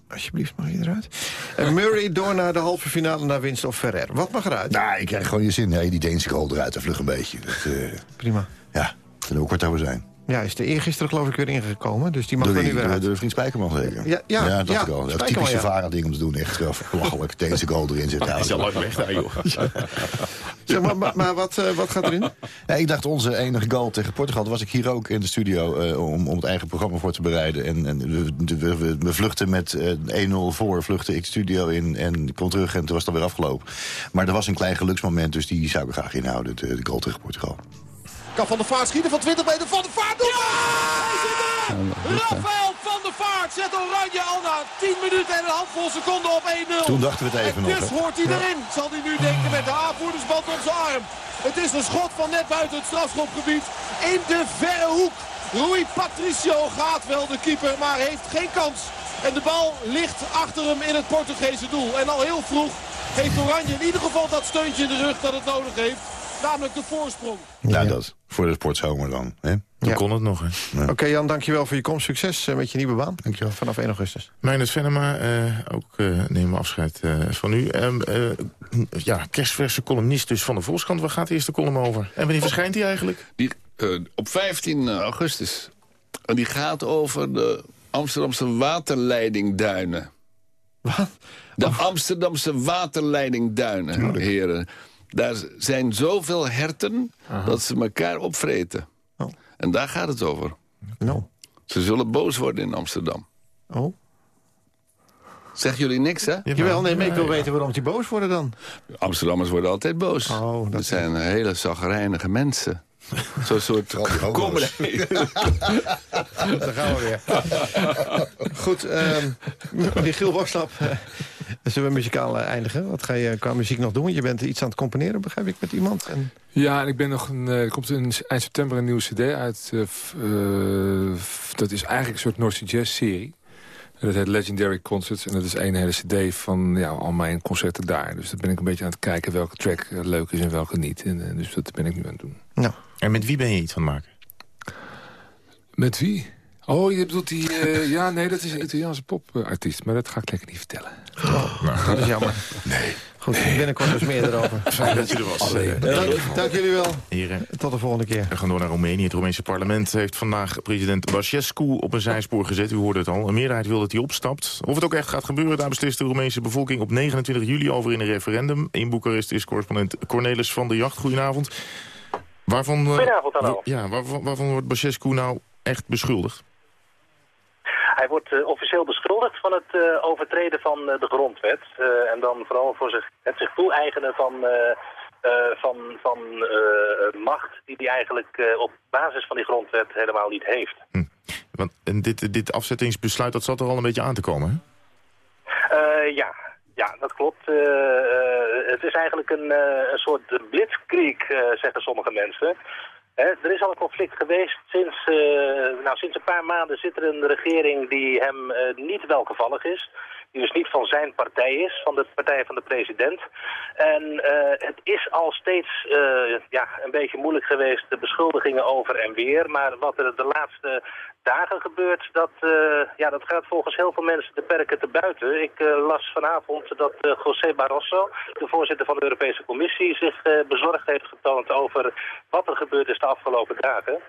Alsjeblieft, mag je eruit. En Murray door naar de halve finale naar winst of Ferrer. Wat mag eruit? Nou, ik krijg gewoon je zin. Nee, die Deense goal eruit, en vlug een beetje. Dat, Prima. Ja, kunnen we kort over zijn. Ja, is er eergisteren geloof ik weer ingekomen. Dus die mag er nu weer uit. Door de vriend Spijkerman zeker? Ja, ja, ja dat ja, al. Dat typische Vara-ding om te doen. Echt wel belachelijk. Deze goal erin zit. Hij is al lang weg daar, joh. (laughs) zeg, maar, maar, maar wat, uh, wat gaat erin? Ja, ik dacht onze enige goal tegen Portugal. was ik hier ook in de studio uh, om, om het eigen programma voor te bereiden. En, en we, we, we, vluchten met uh, 1-0 voor. Vluchtte ik studio in en kwam terug. En toen was het alweer afgelopen. Maar er was een klein geluksmoment. Dus die zou ik graag inhouden. De, de goal tegen Portugal. Kan Van der Vaart schieten van 20 meter. Van der Vaart doet ja! Rafael van der Vaart zet Oranje al na 10 minuten en een handvol seconden op 1-0. Toen dachten we het even en nog. dus hoort hij erin. Zal hij nu denken met de aanvoerdersband op zijn arm. Het is een schot van net buiten het strafschopgebied. In de verre hoek. Rui Patricio gaat wel de keeper, maar heeft geen kans. En de bal ligt achter hem in het Portugese doel. En al heel vroeg heeft Oranje in ieder geval dat steuntje in de rug dat het nodig heeft. Namelijk de voorsprong. Ja, dat. Voor de sportzomer dan. Hè? Toen ja. kon het nog. Hè? Oké, okay, Jan, dankjewel voor je komst. Succes uh, met je nieuwe baan. Dankjewel. Vanaf 1 augustus. Meijnet Venema, uh, ook uh, nemen we afscheid van u. Um, ja, kerstverse columnist dus van de Volkskrant. Waar gaat de eerste column over? En wanneer verschijnt die eigenlijk? Die, op 15 augustus. En die gaat over de Amsterdamse waterleidingduinen. Wat? De Amsterdamse waterleidingduinen, heren. Daar zijn zoveel herten Aha. dat ze elkaar opvreten. Oh. En daar gaat het over. No. Ze zullen boos worden in Amsterdam. Oh. Zeggen jullie niks, hè? Jawel, nee, maar ik wil weten waarom die boos worden dan. Amsterdammers worden altijd boos. Oh, dat zijn hele zagrijnige mensen. Zo'n soort (laughs) comedy. (laughs) Daar gaan we weer. Goed, um, Michiel Worslap, zullen we muzikaal eindigen? Wat ga je qua muziek nog doen? Je bent iets aan het componeren, begrijp ik, met iemand? En... Ja, en ik ben nog een, er komt in eind september een nieuwe cd uit. Uh, uh, dat is eigenlijk een soort North Jazz-serie. Dat heet Legendary Concerts. En dat is één hele cd van ja, al mijn concerten daar. Dus daar ben ik een beetje aan het kijken welke track leuk is en welke niet. En, dus dat ben ik nu aan het doen. Nou. En met wie ben je iets van maken? Met wie? Oh, je bedoelt die... Uh, ja, nee, dat is een Italiaanse popartiest. Maar dat ga ik lekker niet vertellen. Oh, nou, dat is jammer. Nee. Goed, binnenkort dus meer erover. (laughs) Fijn dat je er was. Dank, dank, jullie wel. Heren. Tot de volgende keer. We gaan door naar Roemenië. Het Roemeense parlement heeft vandaag president Basescu op een zijspoor gezet. U hoorde het al. Een meerderheid wil dat hij opstapt. Of het ook echt gaat gebeuren, daar beslist de Roemeense bevolking op 29 juli over in een referendum. In Boekarest is correspondent Cornelis van der Jacht. Goedenavond. Waarvan, Goedenavond, hallo. Ja, waarvan, waarvan wordt Basescu nou echt beschuldigd? Hij wordt uh, officieel beschuldigd van het uh, overtreden van uh, de grondwet. en dan vooral voor zich, het zich toe-eigenen van, van, van macht die hij eigenlijk op basis van die grondwet helemaal niet heeft. Hm. Want, en dit, dit afzettingsbesluit, dat zat er al een beetje aan te komen, hè? ja, ja, dat klopt. het is eigenlijk een, een soort blitzkrieg, zeggen sommige mensen. Er is al een conflict geweest. Sinds, uh, nou, sinds een paar maanden zit er een regering die hem uh, niet welgevallig is. Die dus niet van zijn partij is, van de partij van de president. En uh, het is al steeds ja, een beetje moeilijk geweest, de beschuldigingen over en weer. Maar wat er de laatste dagen gebeurt, dat, uh, ja, dat gaat volgens heel veel mensen de perken te buiten. Ik las vanavond dat José Barroso, de voorzitter van de Europese Commissie, zich bezorgd heeft getoond over wat er gebeurd is de afgelopen dagen.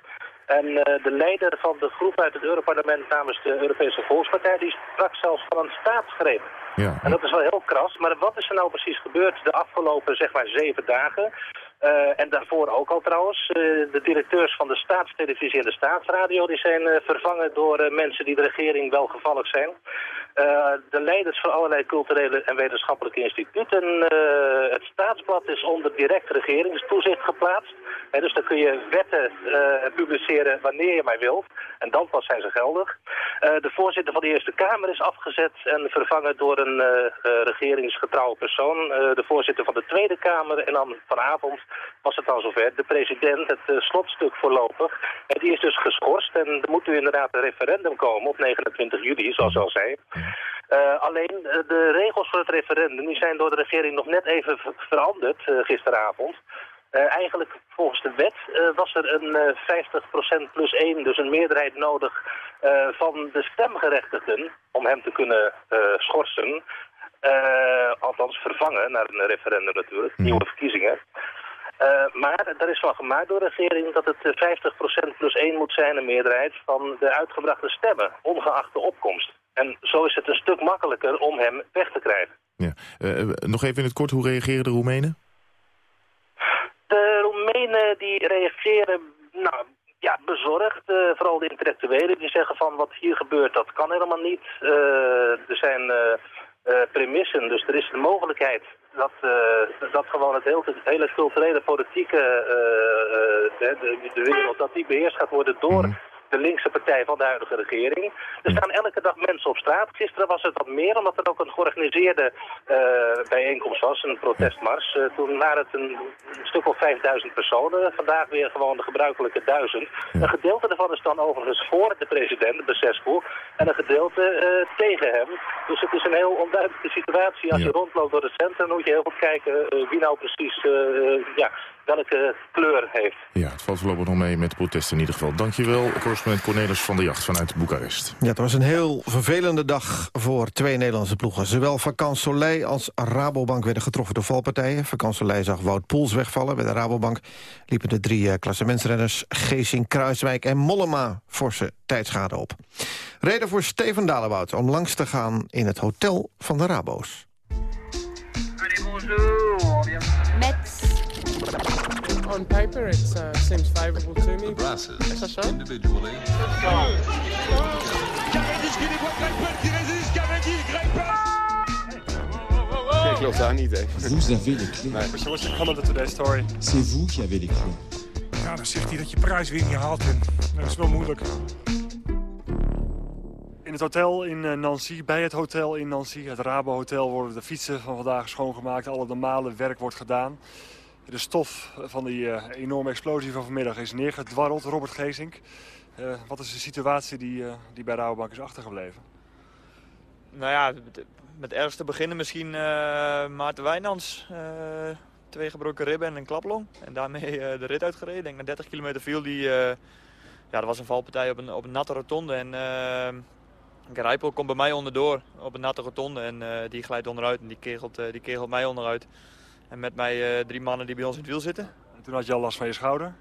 En de leider van de groep uit het Europarlement namens de Europese Volkspartij... die sprak zelfs van een staatsgreep. Ja. En dat is wel heel kras. Maar wat is er nou precies gebeurd de afgelopen zeg maar zeven dagen? Uh, en daarvoor ook al trouwens. Uh, de directeurs van de staatstelevisie en de staatsradio... die zijn uh, vervangen door mensen die de regering welgevallig zijn. de leiders van allerlei culturele en wetenschappelijke instituten. het staatsblad is onder direct regeringstoezicht geplaatst. dus dan kun je wetten publiceren wanneer je maar wilt. En dan pas zijn ze geldig. de voorzitter van de Eerste Kamer is afgezet... en vervangen door een regeringsgetrouwe persoon. de voorzitter van de Tweede Kamer. En dan vanavond was het dan zover. De president, het slotstuk voorlopig, die is dus geschorst. En er moet nu inderdaad een referendum komen op 29 juli, zoals al zei. Alleen de regels voor het referendum die zijn door de regering nog net even veranderd gisteravond. Eigenlijk volgens de wet was er een 50% plus 1, dus een meerderheid nodig van de stemgerechtigden om hem te kunnen schorsen. althans vervangen naar een referendum natuurlijk, mhm. nieuwe verkiezingen. Maar er is van gemaakt door de regering dat het 50% plus 1 moet zijn, een meerderheid, van de uitgebrachte stemmen, ongeacht de opkomst. En zo is het een stuk makkelijker om hem weg te krijgen. Ja. Nog even in het kort, hoe reageren de Roemenen? De Roemenen die reageren nou, ja, bezorgd. Uh, vooral de intellectuelen die zeggen van wat hier gebeurt, dat kan helemaal niet. er zijn premissen, dus er is de mogelijkheid dat, dat gewoon het hele, hele culturele politieke de, de, wereld, dat die beheerst gaat worden door mhm de linkse partij van de huidige regering. Er staan elke dag mensen op straat. Gisteren was het wat meer, omdat er ook een georganiseerde uh, bijeenkomst was, een protestmars. Uh, toen waren het een, stuk of 5000 personen. Vandaag weer gewoon de gebruikelijke duizend. Een gedeelte daarvan is dan overigens voor de president, Besescu, en een gedeelte uh, tegen hem. Dus het is een heel onduidelijke situatie. Als je rondloopt door het centrum, moet je heel goed kijken wie nou precies ja, welke kleur heeft. Ja, het valt voorlopig nog mee met de protesten in ieder geval. Dankjewel, correspondent Cornelis van der Jacht vanuit Boekarest. Ja, het was een heel vervelende dag voor twee Nederlandse ploegen. Zowel Vakant Soleil als Rabobank werden getroffen door valpartijen. Vakant Soleil zag Wout Poels wegvallen. Bij de Rabobank liepen de drie uh, klassementsrenners... Geesing, Kruiswijk en Mollema forse tijdschade op. Reden voor Steven Dalebout om langs te gaan in het hotel van de Rabo's. Met on paper, it uh, seems favourable to me. The brasses, Is dat zo? individually. Ik geloof daar niet, hè. Vous avez les clés. Nee. So what's the comment of today's story? C'est vous qui avez les clés. Ja, dan zegt hij dat je prijs weer niet haalt. En dat is wel moeilijk. In het hotel in eh, Nancy, bij het hotel in Nancy, het Rabo Hotel, worden de fietsen van vandaag schoongemaakt. Alle normale werk wordt gedaan. De stof van die uh, enorme explosie van vanmiddag is neergedwarreld. Robert Geesink, uh, wat is de situatie die, uh, die bij Rabobank is achtergebleven? Nou ja, met het ergste beginnen misschien Maarten Wijnands. twee gebroken ribben en een klaplong. En daarmee de rit uitgereden. Denk na 30 kilometer viel die... ja, dat was een valpartij op een, op een natte rotonde. En Grijpel komt bij mij onderdoor op een natte rotonde. En die glijdt onderuit en die kegelt, die kegelt mij onderuit. En met mij uh, drie mannen die bij ons in het wiel zitten. En toen had je al last van je schouder?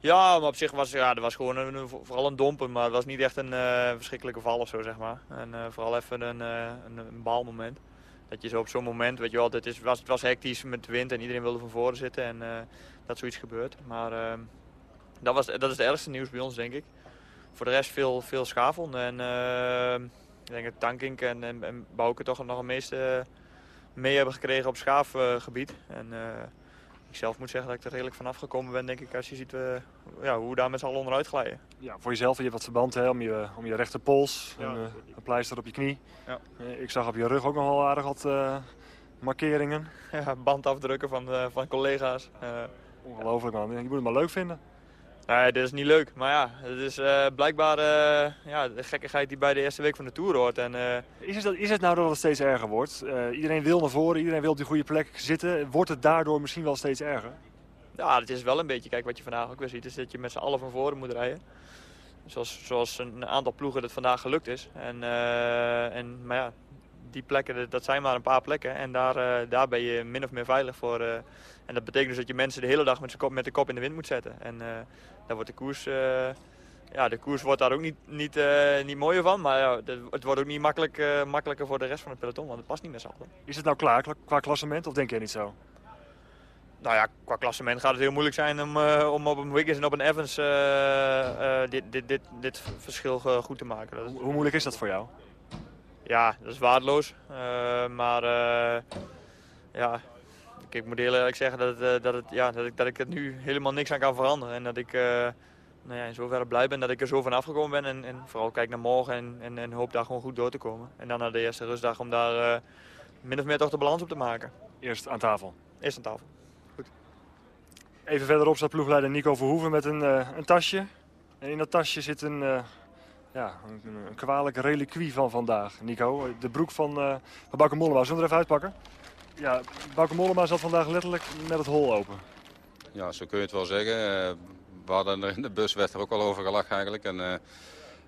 Ja, maar op zich was ja, er was gewoon een, vooral een domper. Maar het was niet echt een uh, verschrikkelijke val of zo, zeg maar. En uh, vooral even een, een, een, baalmoment. Dat je zo op zo'n moment, weet je wel, het, is, was, het was hectisch met de wind en iedereen wilde van voren zitten. En dat zoiets gebeurt. Maar ehm, dat, was, dat is het ergste nieuws bij ons, denk ik. Voor de rest veel, veel schaafwonden. En ehm, ik denk dat Tankink en, en, en Bouke toch nog het meeste mee hebben gekregen op schaafgebied. En uh, ik zelf moet zeggen dat ik er redelijk van afgekomen ben, denk ik, als je ziet uh, ja, hoe we daar met z'n allen onderuit glijden. Ja, voor jezelf, je hebt wat verband hè, om, je, om je rechterpols, ja, een, uh, een pleister op je knie. Ja. ik zag op je rug ook nog wel aardig wat markeringen. (laughs) Ja, bandafdrukken van, van collega's. Ongelooflijk man, je moet het maar leuk vinden. Nee, dit is niet leuk. Maar ja, het is uh, blijkbaar uh, ja, de gekkigheid die bij de eerste week van de Tour hoort. En, uh... is, het, is het nou dat het steeds erger wordt? iedereen wil naar voren, iedereen wil op die goede plek zitten. Wordt het daardoor misschien wel steeds erger? Ja, het is wel een beetje, kijk wat je vandaag ook weer ziet, is dat je met z'n allen van voren moet rijden. Zoals, zoals een aantal ploegen dat vandaag gelukt is. En, en, maar ja, die plekken, dat zijn maar een paar plekken. En daar, daar ben je min of meer veilig voor En dat betekent dus dat je mensen de hele dag met, kop, met de kop in de wind moet zetten. En uh, daar wordt de koers... ja, de koers wordt daar ook niet, niet, niet mooier van. Maar ja, het wordt ook niet makkelijk, makkelijker voor de rest van het peloton. Want het past niet meer z'n Is het nou klaar qua klassement of denk jij niet zo? Nou ja, qua klassement gaat het heel moeilijk zijn om, uh, om op een Wiggins en op een Evans dit, dit, dit, dit verschil goed te maken. Hoe, hoe, moeilijk is dat voor jou? Ja, dat is waardeloos. maar ja, ik moet heel eerlijk zeggen dat, het, dat, het, ja, dat, ik, dat ik er nu helemaal niks aan kan veranderen. En dat ik nou ja, in zoverre blij ben dat ik er zo van afgekomen ben. En, en vooral kijk naar morgen en, en, en, hoop daar gewoon goed door te komen. En dan naar de eerste rustdag om daar min of meer toch de balans op te maken. Eerst aan tafel? Eerst aan tafel. Even verderop staat ploegleider Nico Verhoeven met een, uh, een tasje. En in dat tasje zit een, uh, ja, een, een kwalijk reliquie van vandaag, Nico. De broek van, uh, van Mollema. Zullen we er even uitpakken? Ja, Bauke Mollema zat vandaag letterlijk met het hol open. Ja, zo kun je het wel zeggen. We hadden er in de bus werd er ook al over gelachen eigenlijk. En,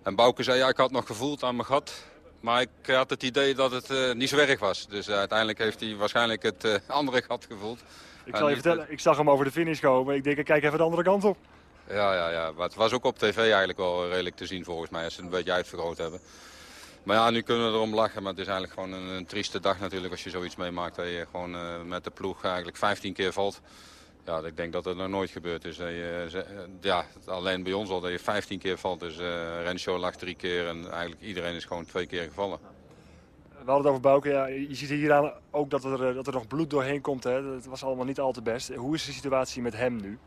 en Bouke zei, ja, ik had nog gevoeld aan mijn gat. Maar ik had het idee dat het niet zo erg was. Dus uiteindelijk heeft hij waarschijnlijk het andere gat gevoeld. Ik zal je vertellen, ik zag hem over de finish komen. Ik denk, ik kijk even de andere kant op. Ja, ja, ja. Maar het was ook op tv eigenlijk wel redelijk te zien volgens mij. Als ze het een beetje uitvergroot hebben. Maar ja, nu kunnen we erom lachen. Maar het is eigenlijk gewoon een, trieste dag natuurlijk als je zoiets meemaakt. Dat je gewoon uh, met de ploeg eigenlijk 15 keer valt. Ja, ik denk dat het nog nooit gebeurd is. Dat je, ja, alleen bij ons al dat je 15 keer valt. Dus uh, Renshaw lag drie keer en eigenlijk iedereen is gewoon twee keer gevallen we hadden het over Bouke. Ja, je ziet hieraan ook dat er, dat er nog bloed doorheen komt. Hè. Dat was allemaal niet al te best. Hoe is de situatie met hem nu?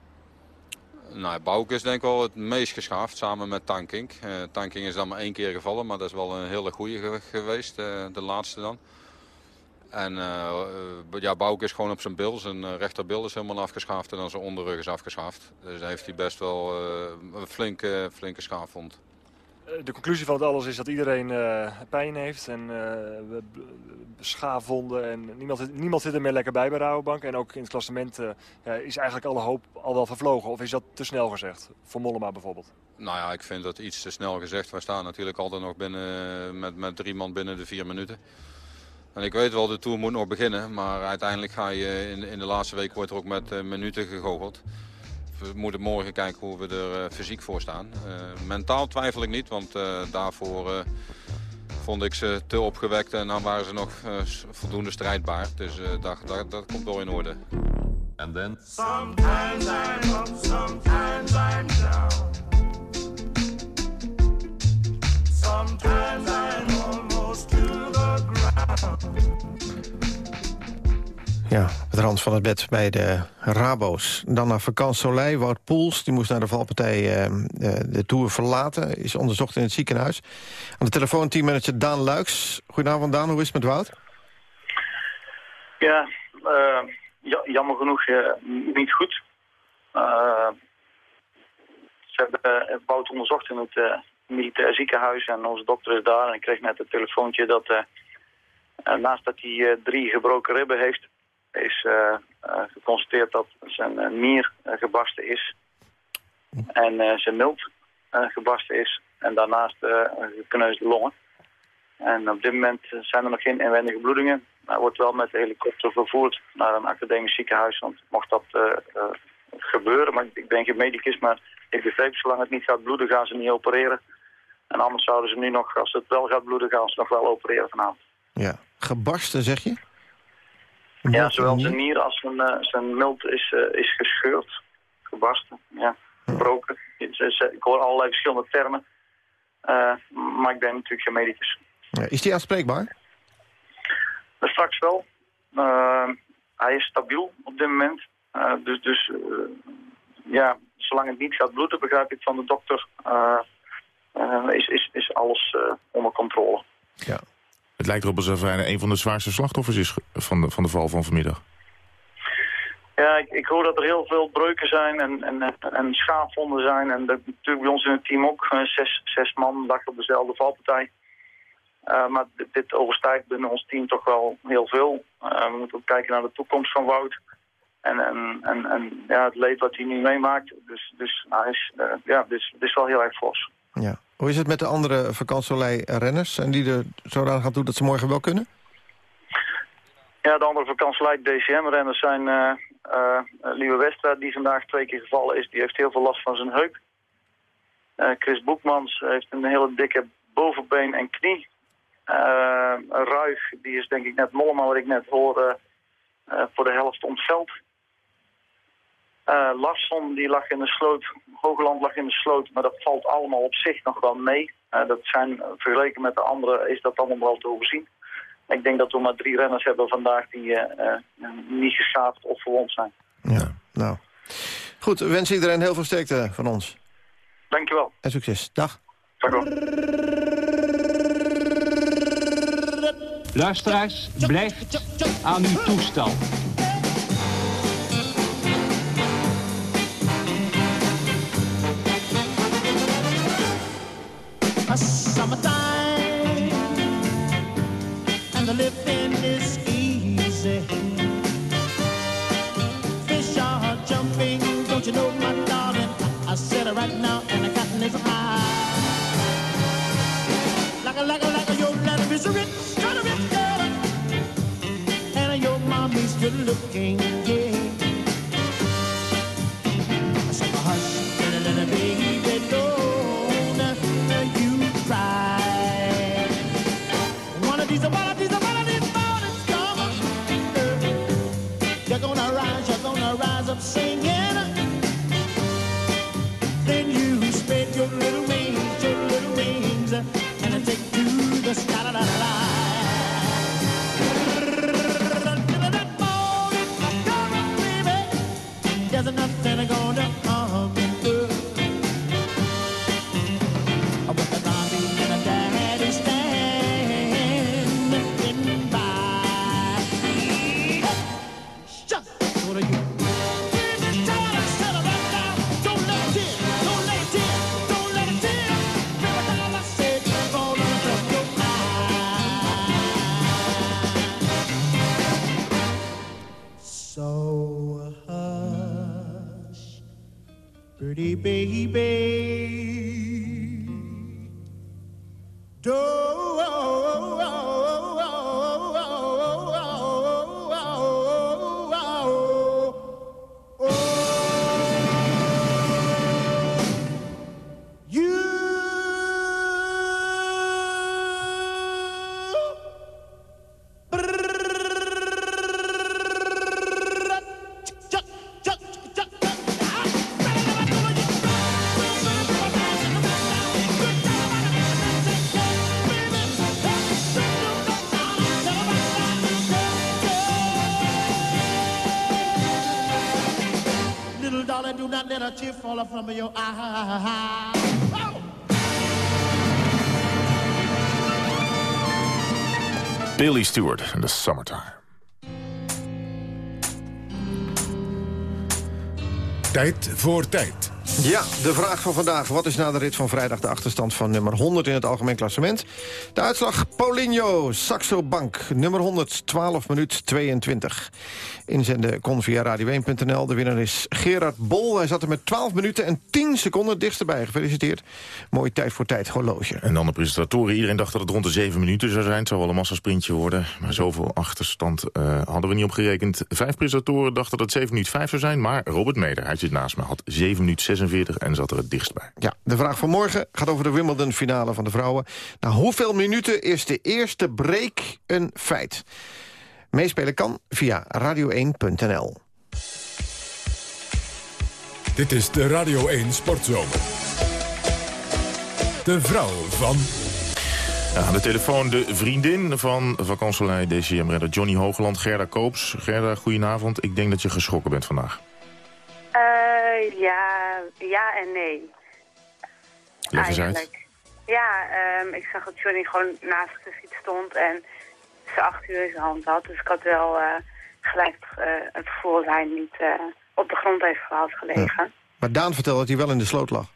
Nou, Bouke is denk ik wel het meest geschaafd samen met Tankink. Uh, Tankink is dan maar één keer gevallen, maar dat is wel een hele goede geweest. Uh, de laatste dan. En uh, ja, Bouke is gewoon op zijn bil. Zijn rechterbil is helemaal afgeschaafd en dan zijn onderrug is afgeschaafd. Dus daar heeft hij best wel een flinke, flinke schaafwond. Eh, de conclusie van het alles is dat iedereen uh, pijn heeft en uh, schaafwonden. En niemand, niemand zit er meer lekker bij bij Rabobank. En ook in het klassement is eigenlijk alle hoop al wel vervlogen. Of is dat te snel gezegd? Voor Mollema bijvoorbeeld. Nou ja, ik vind dat iets te snel gezegd. Wij staan natuurlijk altijd nog binnen, met, met drie man binnen de vier minuten. En ik weet wel, de Tour moet nog beginnen. Maar uiteindelijk ga je in, in de laatste week wordt er ook met minuten gegoocheld we moeten morgen kijken hoe we er uh, fysiek voor staan. Uh, mentaal twijfel ik niet, want uh, daarvoor vond ik ze te opgewekt en dan waren ze nog voldoende strijdbaar. Dus dat, dat, dat komt wel in orde. And then... Sometimes I'm up, sometimes I'm down. Sometimes I'm almost to the ground. Ja, het rand van het bed bij de Rabo's. Dan naar Vakant Soleil, Wout Poels. Die moest naar de valpartij uh, de Tour verlaten. Is onderzocht in het ziekenhuis. Aan de telefoon teammanager Daan Luiks. Goedenavond Daan, hoe is het met Wout? Ja, uh, jammer genoeg uh, niet goed. ze hebben Wout onderzocht in het militair ziekenhuis. En onze dokter is daar. En ik kreeg net een telefoontje dat... naast dat hij drie gebroken ribben heeft is uh, geconstateerd dat zijn nier gebarsten is. En zijn milt gebarsten is. En daarnaast gekneusde longen. En op dit moment zijn er nog geen inwendige bloedingen. Hij wordt wel met de helikopter vervoerd naar een academisch ziekenhuis. Want mocht dat gebeuren, maar ik ben geen medicus, maar ik begreep, zolang het niet gaat bloeden, gaan ze niet opereren. En anders zouden ze nu nog, als het wel gaat bloeden, gaan ze nog wel opereren vanavond. Ja, gebarsten zeg je? Ja, zowel zijn nier als zijn, uh, zijn milt is, uh, is gescheurd, gebarsten, ja, gebroken. Ik hoor allerlei verschillende termen, uh, maar ik ben natuurlijk geen medicus. Ja, is die aanspreekbaar? straks wel. hij is stabiel op dit moment. dus dus ja, zolang het niet gaat bloeden, begrijp ik van de dokter, is, is, is alles onder controle. Ja. Het lijkt erop alsof hij een van de zwaarste slachtoffers is van de, van de val van vanmiddag. Ja, ik, ik, hoor dat er heel veel breuken zijn en, en, en schaafwonden zijn. En dat, natuurlijk bij ons in het team ook. Eh, zes, zes man lag op dezelfde valpartij. Uh, maar dit, overstijgt binnen ons team toch wel heel veel. Uh, we moeten ook kijken naar de toekomst van Wout. En, en, en, ja, het leed wat hij nu meemaakt. Dus, dus nou, is, ja, dit is wel heel erg fors. Ja. Hoe is het met de andere vakantielei-renners? En die er zo aan gaan doen dat ze morgen wel kunnen? Ja, de andere vakantielei DCM-renners zijn, uh, Uh, Lieve Westra, die vandaag twee keer gevallen is, die heeft heel veel last van zijn heup. Chris Boekmans heeft een hele dikke bovenbeen en knie. Ruig, die is denk ik net Mollema, wat ik net hoorde, voor de helft ontveld. Uh, Larsson die lag in de sloot, Hoogland lag in de sloot, maar dat valt allemaal op zich nog wel mee. Uh, dat zijn, vergeleken met de anderen is dat allemaal wel te overzien. Ik denk dat we maar drie renners hebben vandaag die uh, niet geschaafd of verwond zijn. Ja, nou. Goed, we wensen iedereen heel veel sterkte van ons. Dankjewel. En succes. Dag. Dag Luisteraars, blijft aan uw toestel. Is a rich, kind of rich girl, and your mommy's good looking, yeah. Pretty baby. Stewart in the Summertime. Tijd voor tijd. Ja, de vraag van vandaag. Wat is na de rit van vrijdag de achterstand van nummer 100 in het algemeen klassement? De uitslag Paulinho, Saxo Bank, nummer 100, 12 minuut 22. Inzenden kon via radio1.nl. De winnaar is Gerard Bol. Hij zat er met 12 minuten en 10 seconden dichtstbij. Gefeliciteerd. Mooi tijd voor tijd horloge. En dan de presentatoren. Iedereen dacht dat het rond de 7 minuten zou zijn. Het zou wel een massasprintje worden. Maar zoveel achterstand uh, hadden we niet op gerekend. Vijf presentatoren dachten dat het 7 minuten 5 zou zijn. Maar Robert Meder, hij zit naast me, had 7 minuten 46 en zat er het dichtst bij. Ja, de vraag van morgen gaat over de Wimbledon finale van de vrouwen. Na hoeveel minuten is de eerste break een feit? Meespelen kan via radio1.nl. Dit is de Radio 1 Sportzomer. De vrouw van... Ja, aan de telefoon de vriendin van vakantselij DCM-redder Johnny Hoogland, Gerda Koops. Gerda, goedenavond. Ik denk dat je geschrokken bent vandaag. Uh, ja, ja en nee. Leg eens uit. Ja, um, ik zag dat Johnny gewoon naast de fiets stond en ze acht uur in zijn hand had. Dus ik had wel uh, gelijk uh, het gevoel dat hij niet uh, op de grond heeft had gelegen. Ja. Maar Daan vertelde dat hij wel in de sloot lag.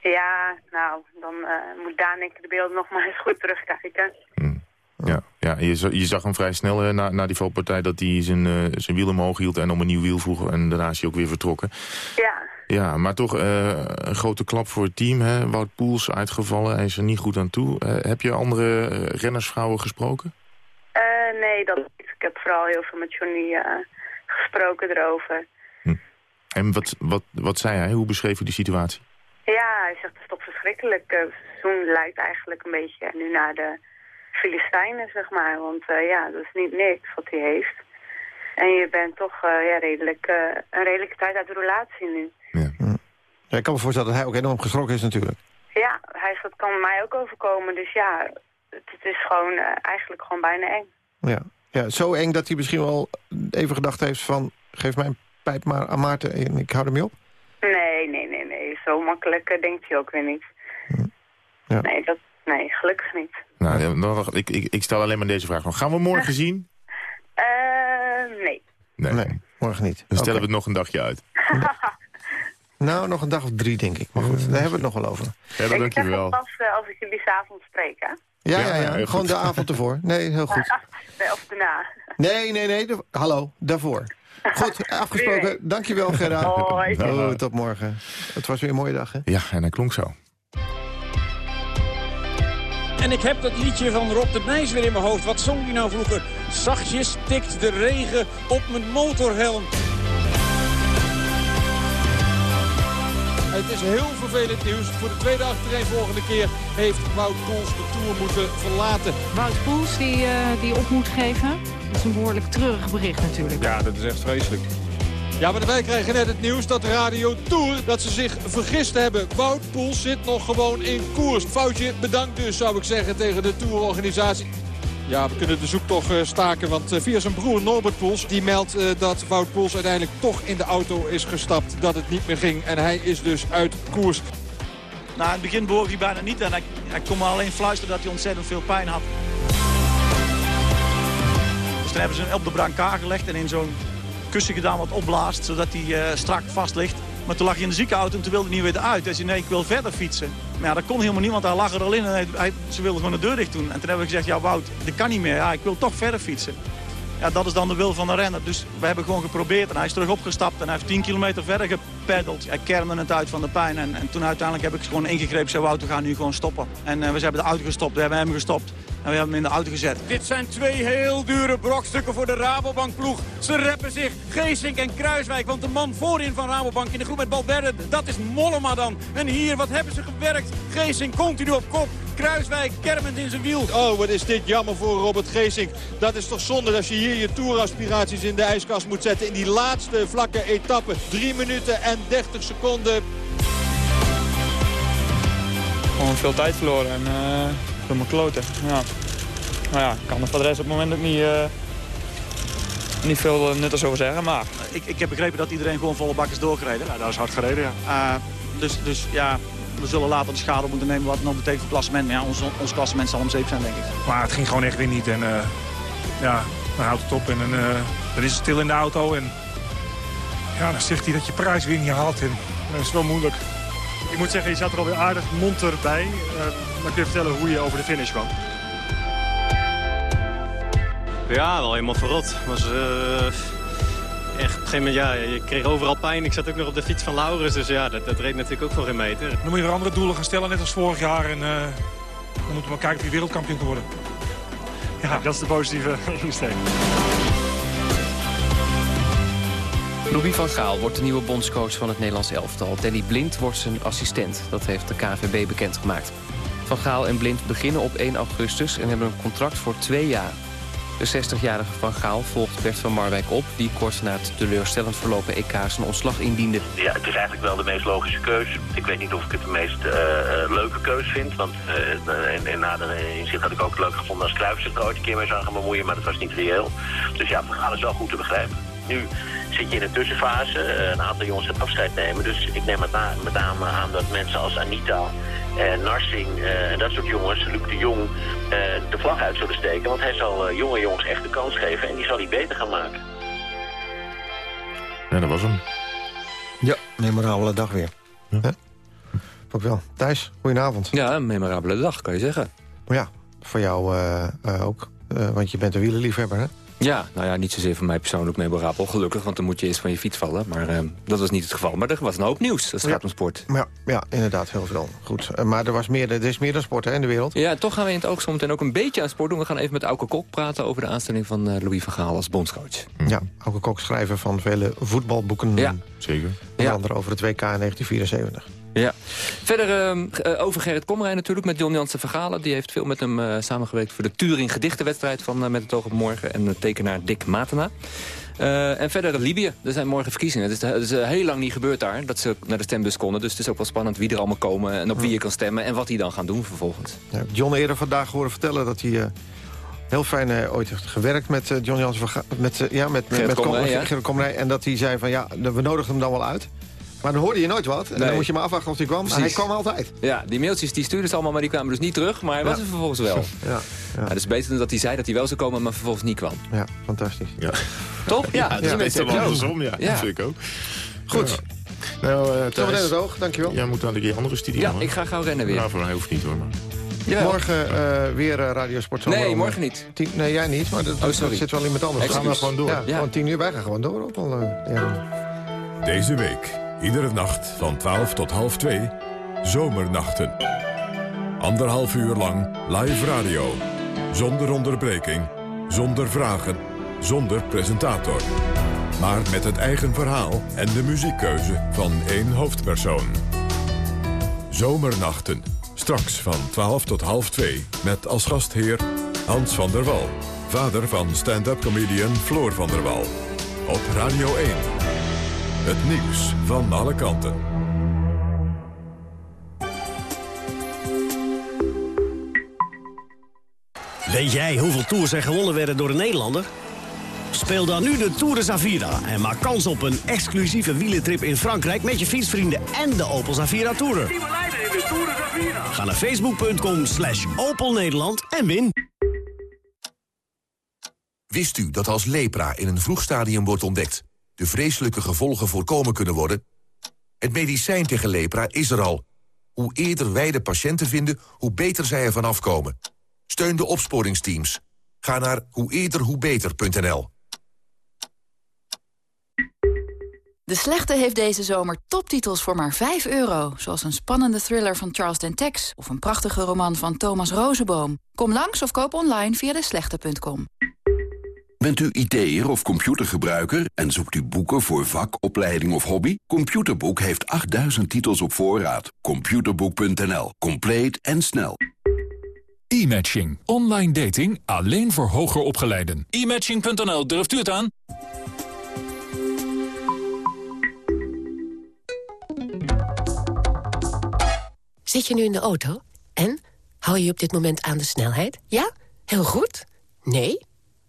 Ja, nou, dan moet Daan ik de beelden nog (laughs) maar eens goed terugkijken. Hmm. Ja, ja je, je zag hem vrij snel na, na die valpartij dat hij zijn, zijn wiel omhoog hield en om een nieuw wiel vroeg. En daarna is hij ook weer vertrokken. Ja. Ja, maar toch een grote klap voor het team. Hè? Wout Poels uitgevallen, hij is er niet goed aan toe. heb je andere rennersvrouwen gesproken? Uh, nee, dat niet. Ik heb vooral heel veel met Johnny uh, gesproken erover. En wat, wat, wat zei hij? Hoe beschreef u die situatie? Ja, hij zegt het is toch verschrikkelijk. Eh, Het seizoen lijkt eigenlijk een beetje nu naar de Filistijnen, zeg maar. Want eh, ja, dat is niet niks wat hij heeft. En je bent toch eh, ja, redelijk, eh, een redelijke tijd uit de relatie nu. Ja, ik kan me voorstellen dat hij ook enorm geschrokken is natuurlijk. Ja, hij zegt, dat kan mij ook overkomen. Dus ja, het, het is gewoon eh, eigenlijk gewoon bijna eng. Ja. ja, zo eng dat hij misschien wel even gedacht heeft van... geef mijn pijp maar aan Maarten en ik hou ermee op. Nee, nee, nee, nee. Zo makkelijk eh, denkt hij ook weer niet. Ja. Nee, dat, nee, gelukkig niet. Nou, dan wacht, ik, ik, ik stel alleen maar deze vraag nog. Gaan we morgen zien? Eh, nee. Nee. morgen niet. Dan stellen we het nog een dagje uit. (laughs) Nou, nog een dag of drie, denk ik. Maar goed, daar hebben we het nog wel over. Ja, ik zeg het pas eh, als ik jullie s'avonds spreek, hè? Ja, ja, ja. heel gewoon de avond ervoor. Nee, heel goed. (laughs) nee, of daarna. Nee, nee, nee. de- hallo, daarvoor. Goed, (laughs) afgesproken. Dankjewel, Gerard. Hoi. Oh, tot morgen. Het was weer een mooie dag, hè? Ja, en hij klonk zo. En ik heb dat liedje van Rob de Nijs weer in mijn hoofd. Wat zong die nou vroeger? Zachtjes tikt de regen op mijn motorhelm. Het is heel vervelend nieuws. Voor de tweede achtereenvolgende keer heeft Wout Poels de Tour moeten verlaten. Wout Poels die, eh, die op moet geven. Dat is een behoorlijk treurig bericht natuurlijk. Ja, dat is echt vreselijk. Ja, maar wij krijgen net het nieuws dat de Radio Tour dat ze zich vergist hebben. Wout Poels zit nog gewoon in koers. Foutje, bedankt dus zou ik zeggen tegen de Tourorganisatie. Ja, we kunnen de zoektocht eh, staken, want eh, via zijn broer Norbert Poels... die meldt eh, dat Wout Poels uiteindelijk toch in de auto is gestapt. Dat het niet meer ging en hij is dus uit koers. Nou, in het begin bewoog hij bijna niet en hij, hij kon me alleen fluisteren dat hij ontzettend veel pijn had. Dus toen hebben ze hem op de brancard gelegd en in zo'n kussen gedaan wat opblaast, zodat hij strak vast ligt. Maar toen lag hij in de ziekenauto en toen wilde hij niet weer uit. Hij zei, nee, ik wil verder fietsen. Maar ja, dat kon helemaal niet, want hij lag er al in en hij, hij- ze wilden gewoon de deur dicht doen. En toen hebben we gezegd, ja Wout, dat kan niet meer. Ja, ik wil toch verder fietsen. Ja, dat is dan de wil van de renner. Dus we hebben gewoon geprobeerd en hij is terug opgestapt en hij heeft 10 kilometer verder gepeddeld. Hij kermde het uit van de pijn en, en toen uiteindelijk heb ik gewoon ingegrepen. zei, Wout, we gaan nu gewoon stoppen. En eh, we hebben de auto gestopt, we hebben hem gestopt en we hebben hem in de auto gezet. Dit zijn twee heel dure brokstukken voor de Rabobank-ploeg. Ze reppen zich, Geesink en Kruiswijk. Want de man voorin van Rabobank in de groep met Balberde, dat is Mollema dan. En hier, wat hebben ze gewerkt? Geesink continu op kop. Kruiswijk kermend in zijn wiel. Oh, wat is dit jammer voor Robert Geesink. Dat is toch zonde als je hier je toeraspiraties in de ijskast moet zetten. In die laatste vlakke etappe. 3 minuten en 30 seconden. Gewoon veel tijd verloren en uh, door mijn kloten. Ja. Nou ja, ik kan er voor de rest op het moment ook niet, uh, niet veel uh, nuttigs over zeggen. Maar... Ik, ik heb begrepen dat iedereen gewoon volle bak is doorgereden. Ja, dat is hard gereden, ja. Uh, dus, dus ja, we zullen later de schade moeten nemen wat het nog betekent voor klassement. Maar ja, ons, ons klassement zal om zeep zijn, denk ik. Maar het ging gewoon echt weer niet. En uh, ja, dan houdt het op en dan, uh, dan is het stil in de auto. En ja, dan zegt hij dat je prijs weer niet haalt. En dat is wel moeilijk. Ik moet zeggen, je zat er alweer aardig monter bij. Uh, maar kun je vertellen hoe je over de finish kwam? Ja, wel helemaal verrot. Was, uh, echt, op een gegeven moment, ja, je kreeg overal pijn. Ik zat ook nog op de fiets van Laurens, dus ja, dat, dat reed natuurlijk ook voor geen meter. Dan moet je weer andere doelen gaan stellen, net als vorig jaar. En uh, dan moeten we maar kijken of je wereldkampioen kan worden. Ja, dat is de positieve (laughs) insteek. Louis van Gaal wordt de nieuwe bondscoach van het Nederlands elftal. Danny Blind wordt zijn assistent. Dat heeft de KVB bekendgemaakt. Van Gaal en Blind beginnen op 1 augustus en hebben een contract voor twee jaar. De 60-jarige Van Gaal volgt Bert van Marwijk op... die kort na het teleurstellend verlopen EK zijn ontslag indiende. Ja, het is eigenlijk wel de meest logische keus. Ik weet niet of ik het de meest uh, leuke keus vind. Want uh, en, en na de inzicht had ik ook leuk gevonden als Cruijff zich er een keer mee zou gaan bemoeien. Maar dat was niet reëel. Dus ja, Van Gaal is wel goed te begrijpen. Nu zit je in een tussenfase. Een aantal jongens het afscheid nemen. Dus ik neem met, na, met name aan dat mensen als Anita... Uh, Narsing uh, en dat soort jongens, Luc de Jong, uh, de vlag uit zullen steken. Want hij zal jonge jongens echt de kans geven en die zal hij beter gaan maken. Ja, dat was hem. Ja, memorabele dag weer. Ja. Ook wel. Thijs, goedenavond. Ja, een memorabele dag, kan je zeggen. Maar ja, voor jou ook. want je bent een wielerliefhebber, hè? Ja, nou ja, niet zozeer voor mij persoonlijk memorabel, gelukkig. Want dan moet je eerst van je fiets vallen. Maar uh, dat was niet het geval. Maar er was een hoop nieuws als het gaat om sport. Ja, ja, inderdaad, heel veel. Goed. Uh, maar er, was meer, er is meer dan sport hè, in de wereld. Ja, toch gaan we in het oog zometeen ook een beetje aan sport doen. We gaan even met Auke Kok praten over de aanstelling van uh, Louis van Gaal als bondscoach. Ja, Auke Kok schrijver van vele voetbalboeken. Ja. Zeker. Onder andere over het WK in 1974. Ja. Verder uh, over Gerrit Komrij natuurlijk met John Jansen Vergalen. Die heeft veel met hem uh, samengewerkt voor de Turing gedichtenwedstrijd van uh, Met het oog op morgen. En de tekenaar Dick Matena. en verder Libië. Er zijn morgen verkiezingen. Het is, het is heel lang niet gebeurd daar dat ze naar de stembus konden. Dus het is ook wel spannend wie er allemaal komen en op wie je kan stemmen. En wat die dan gaan doen vervolgens. Ja, John eerder vandaag horen vertellen dat hij... Heel fijn uh, ooit heeft gewerkt met uh, John Jansen met, uh, ja, met, Gerrit met Komrij, ja. Gerrit Komrij. En dat hij zei van ja, we nodigen hem dan wel uit. Maar dan hoorde je nooit wat. En Nee. dan moet je maar afwachten of hij kwam. Maar hij kwam altijd. Ja, die mailtjes die stuurden ze allemaal, maar die kwamen dus niet terug. Maar hij was er vervolgens wel. (laughs) Ja, Ja, dus beter dan dat hij zei dat hij wel zou komen, maar vervolgens niet kwam. ja fantastisch. Ja. Toch? Ja, dat is mensen best wel heb je ook. andersom, ja. Ja. Dat vind ik ook. Goed. Ja. Nou, uh, Zometeen het oog, dankjewel. Jij moet naar die andere studio. Ja, ik ga gauw rennen weer. Nou, voor mij hoeft niet hoor. Maar... Morgen eh, weer uh, Radio Sport Zomer Nee, om, morgen niet. Tien, nee, jij niet. Maar dat, Oh, dat zit wel iemand anders. Gaan we gewoon door. Ja, Ja. gewoon tien uur. Wij gaan gewoon door. Ook al, eh, ja. Deze week, iedere nacht van 12 tot half 2, Zomernachten. Anderhalf uur lang live radio. Zonder onderbreking, zonder vragen, zonder presentator. Maar met het eigen verhaal en de muziekkeuze van één hoofdpersoon. Zomernachten. Straks van 12 tot half 2 met als gastheer Hans van der Wal. Vader van stand-up comedian Floor van der Wal. Op Radio 1. Het nieuws van alle kanten. Weet jij hoeveel tours er gewonnen werden door een Nederlander? Speel dan nu de Tour de Zavira en maak kans op een exclusieve wielentrip in Frankrijk... met je fietsvrienden en de Opel Zavira Tourer. Ga naar facebook.com slash Opel Nederland en win. Wist u dat als lepra in een vroeg stadium wordt ontdekt... de vreselijke gevolgen voorkomen kunnen worden? Het medicijn tegen lepra is er al. Hoe eerder wij de patiënten vinden, hoe beter zij ervan afkomen. Steun de opsporingsteams. Ga naar hoe eerder hoe beter.nl. De Slechte heeft deze zomer toptitels voor maar 5 euro. Zoals een spannende thriller van Charles Dentex... of een prachtige roman van Thomas Rozenboom. Kom langs of koop online via deslechte.com. Bent u IT'er of computergebruiker en zoekt u boeken voor vak, opleiding of hobby? Computerboek heeft 8000 titels op voorraad. Computerboek.nl. Compleet en snel. E-matching. Online dating alleen voor hoger opgeleiden. E-matching.nl, durft u het aan? Zit je nu in de auto? En? Hou je op dit moment aan de snelheid? Ja? Heel goed? Nee?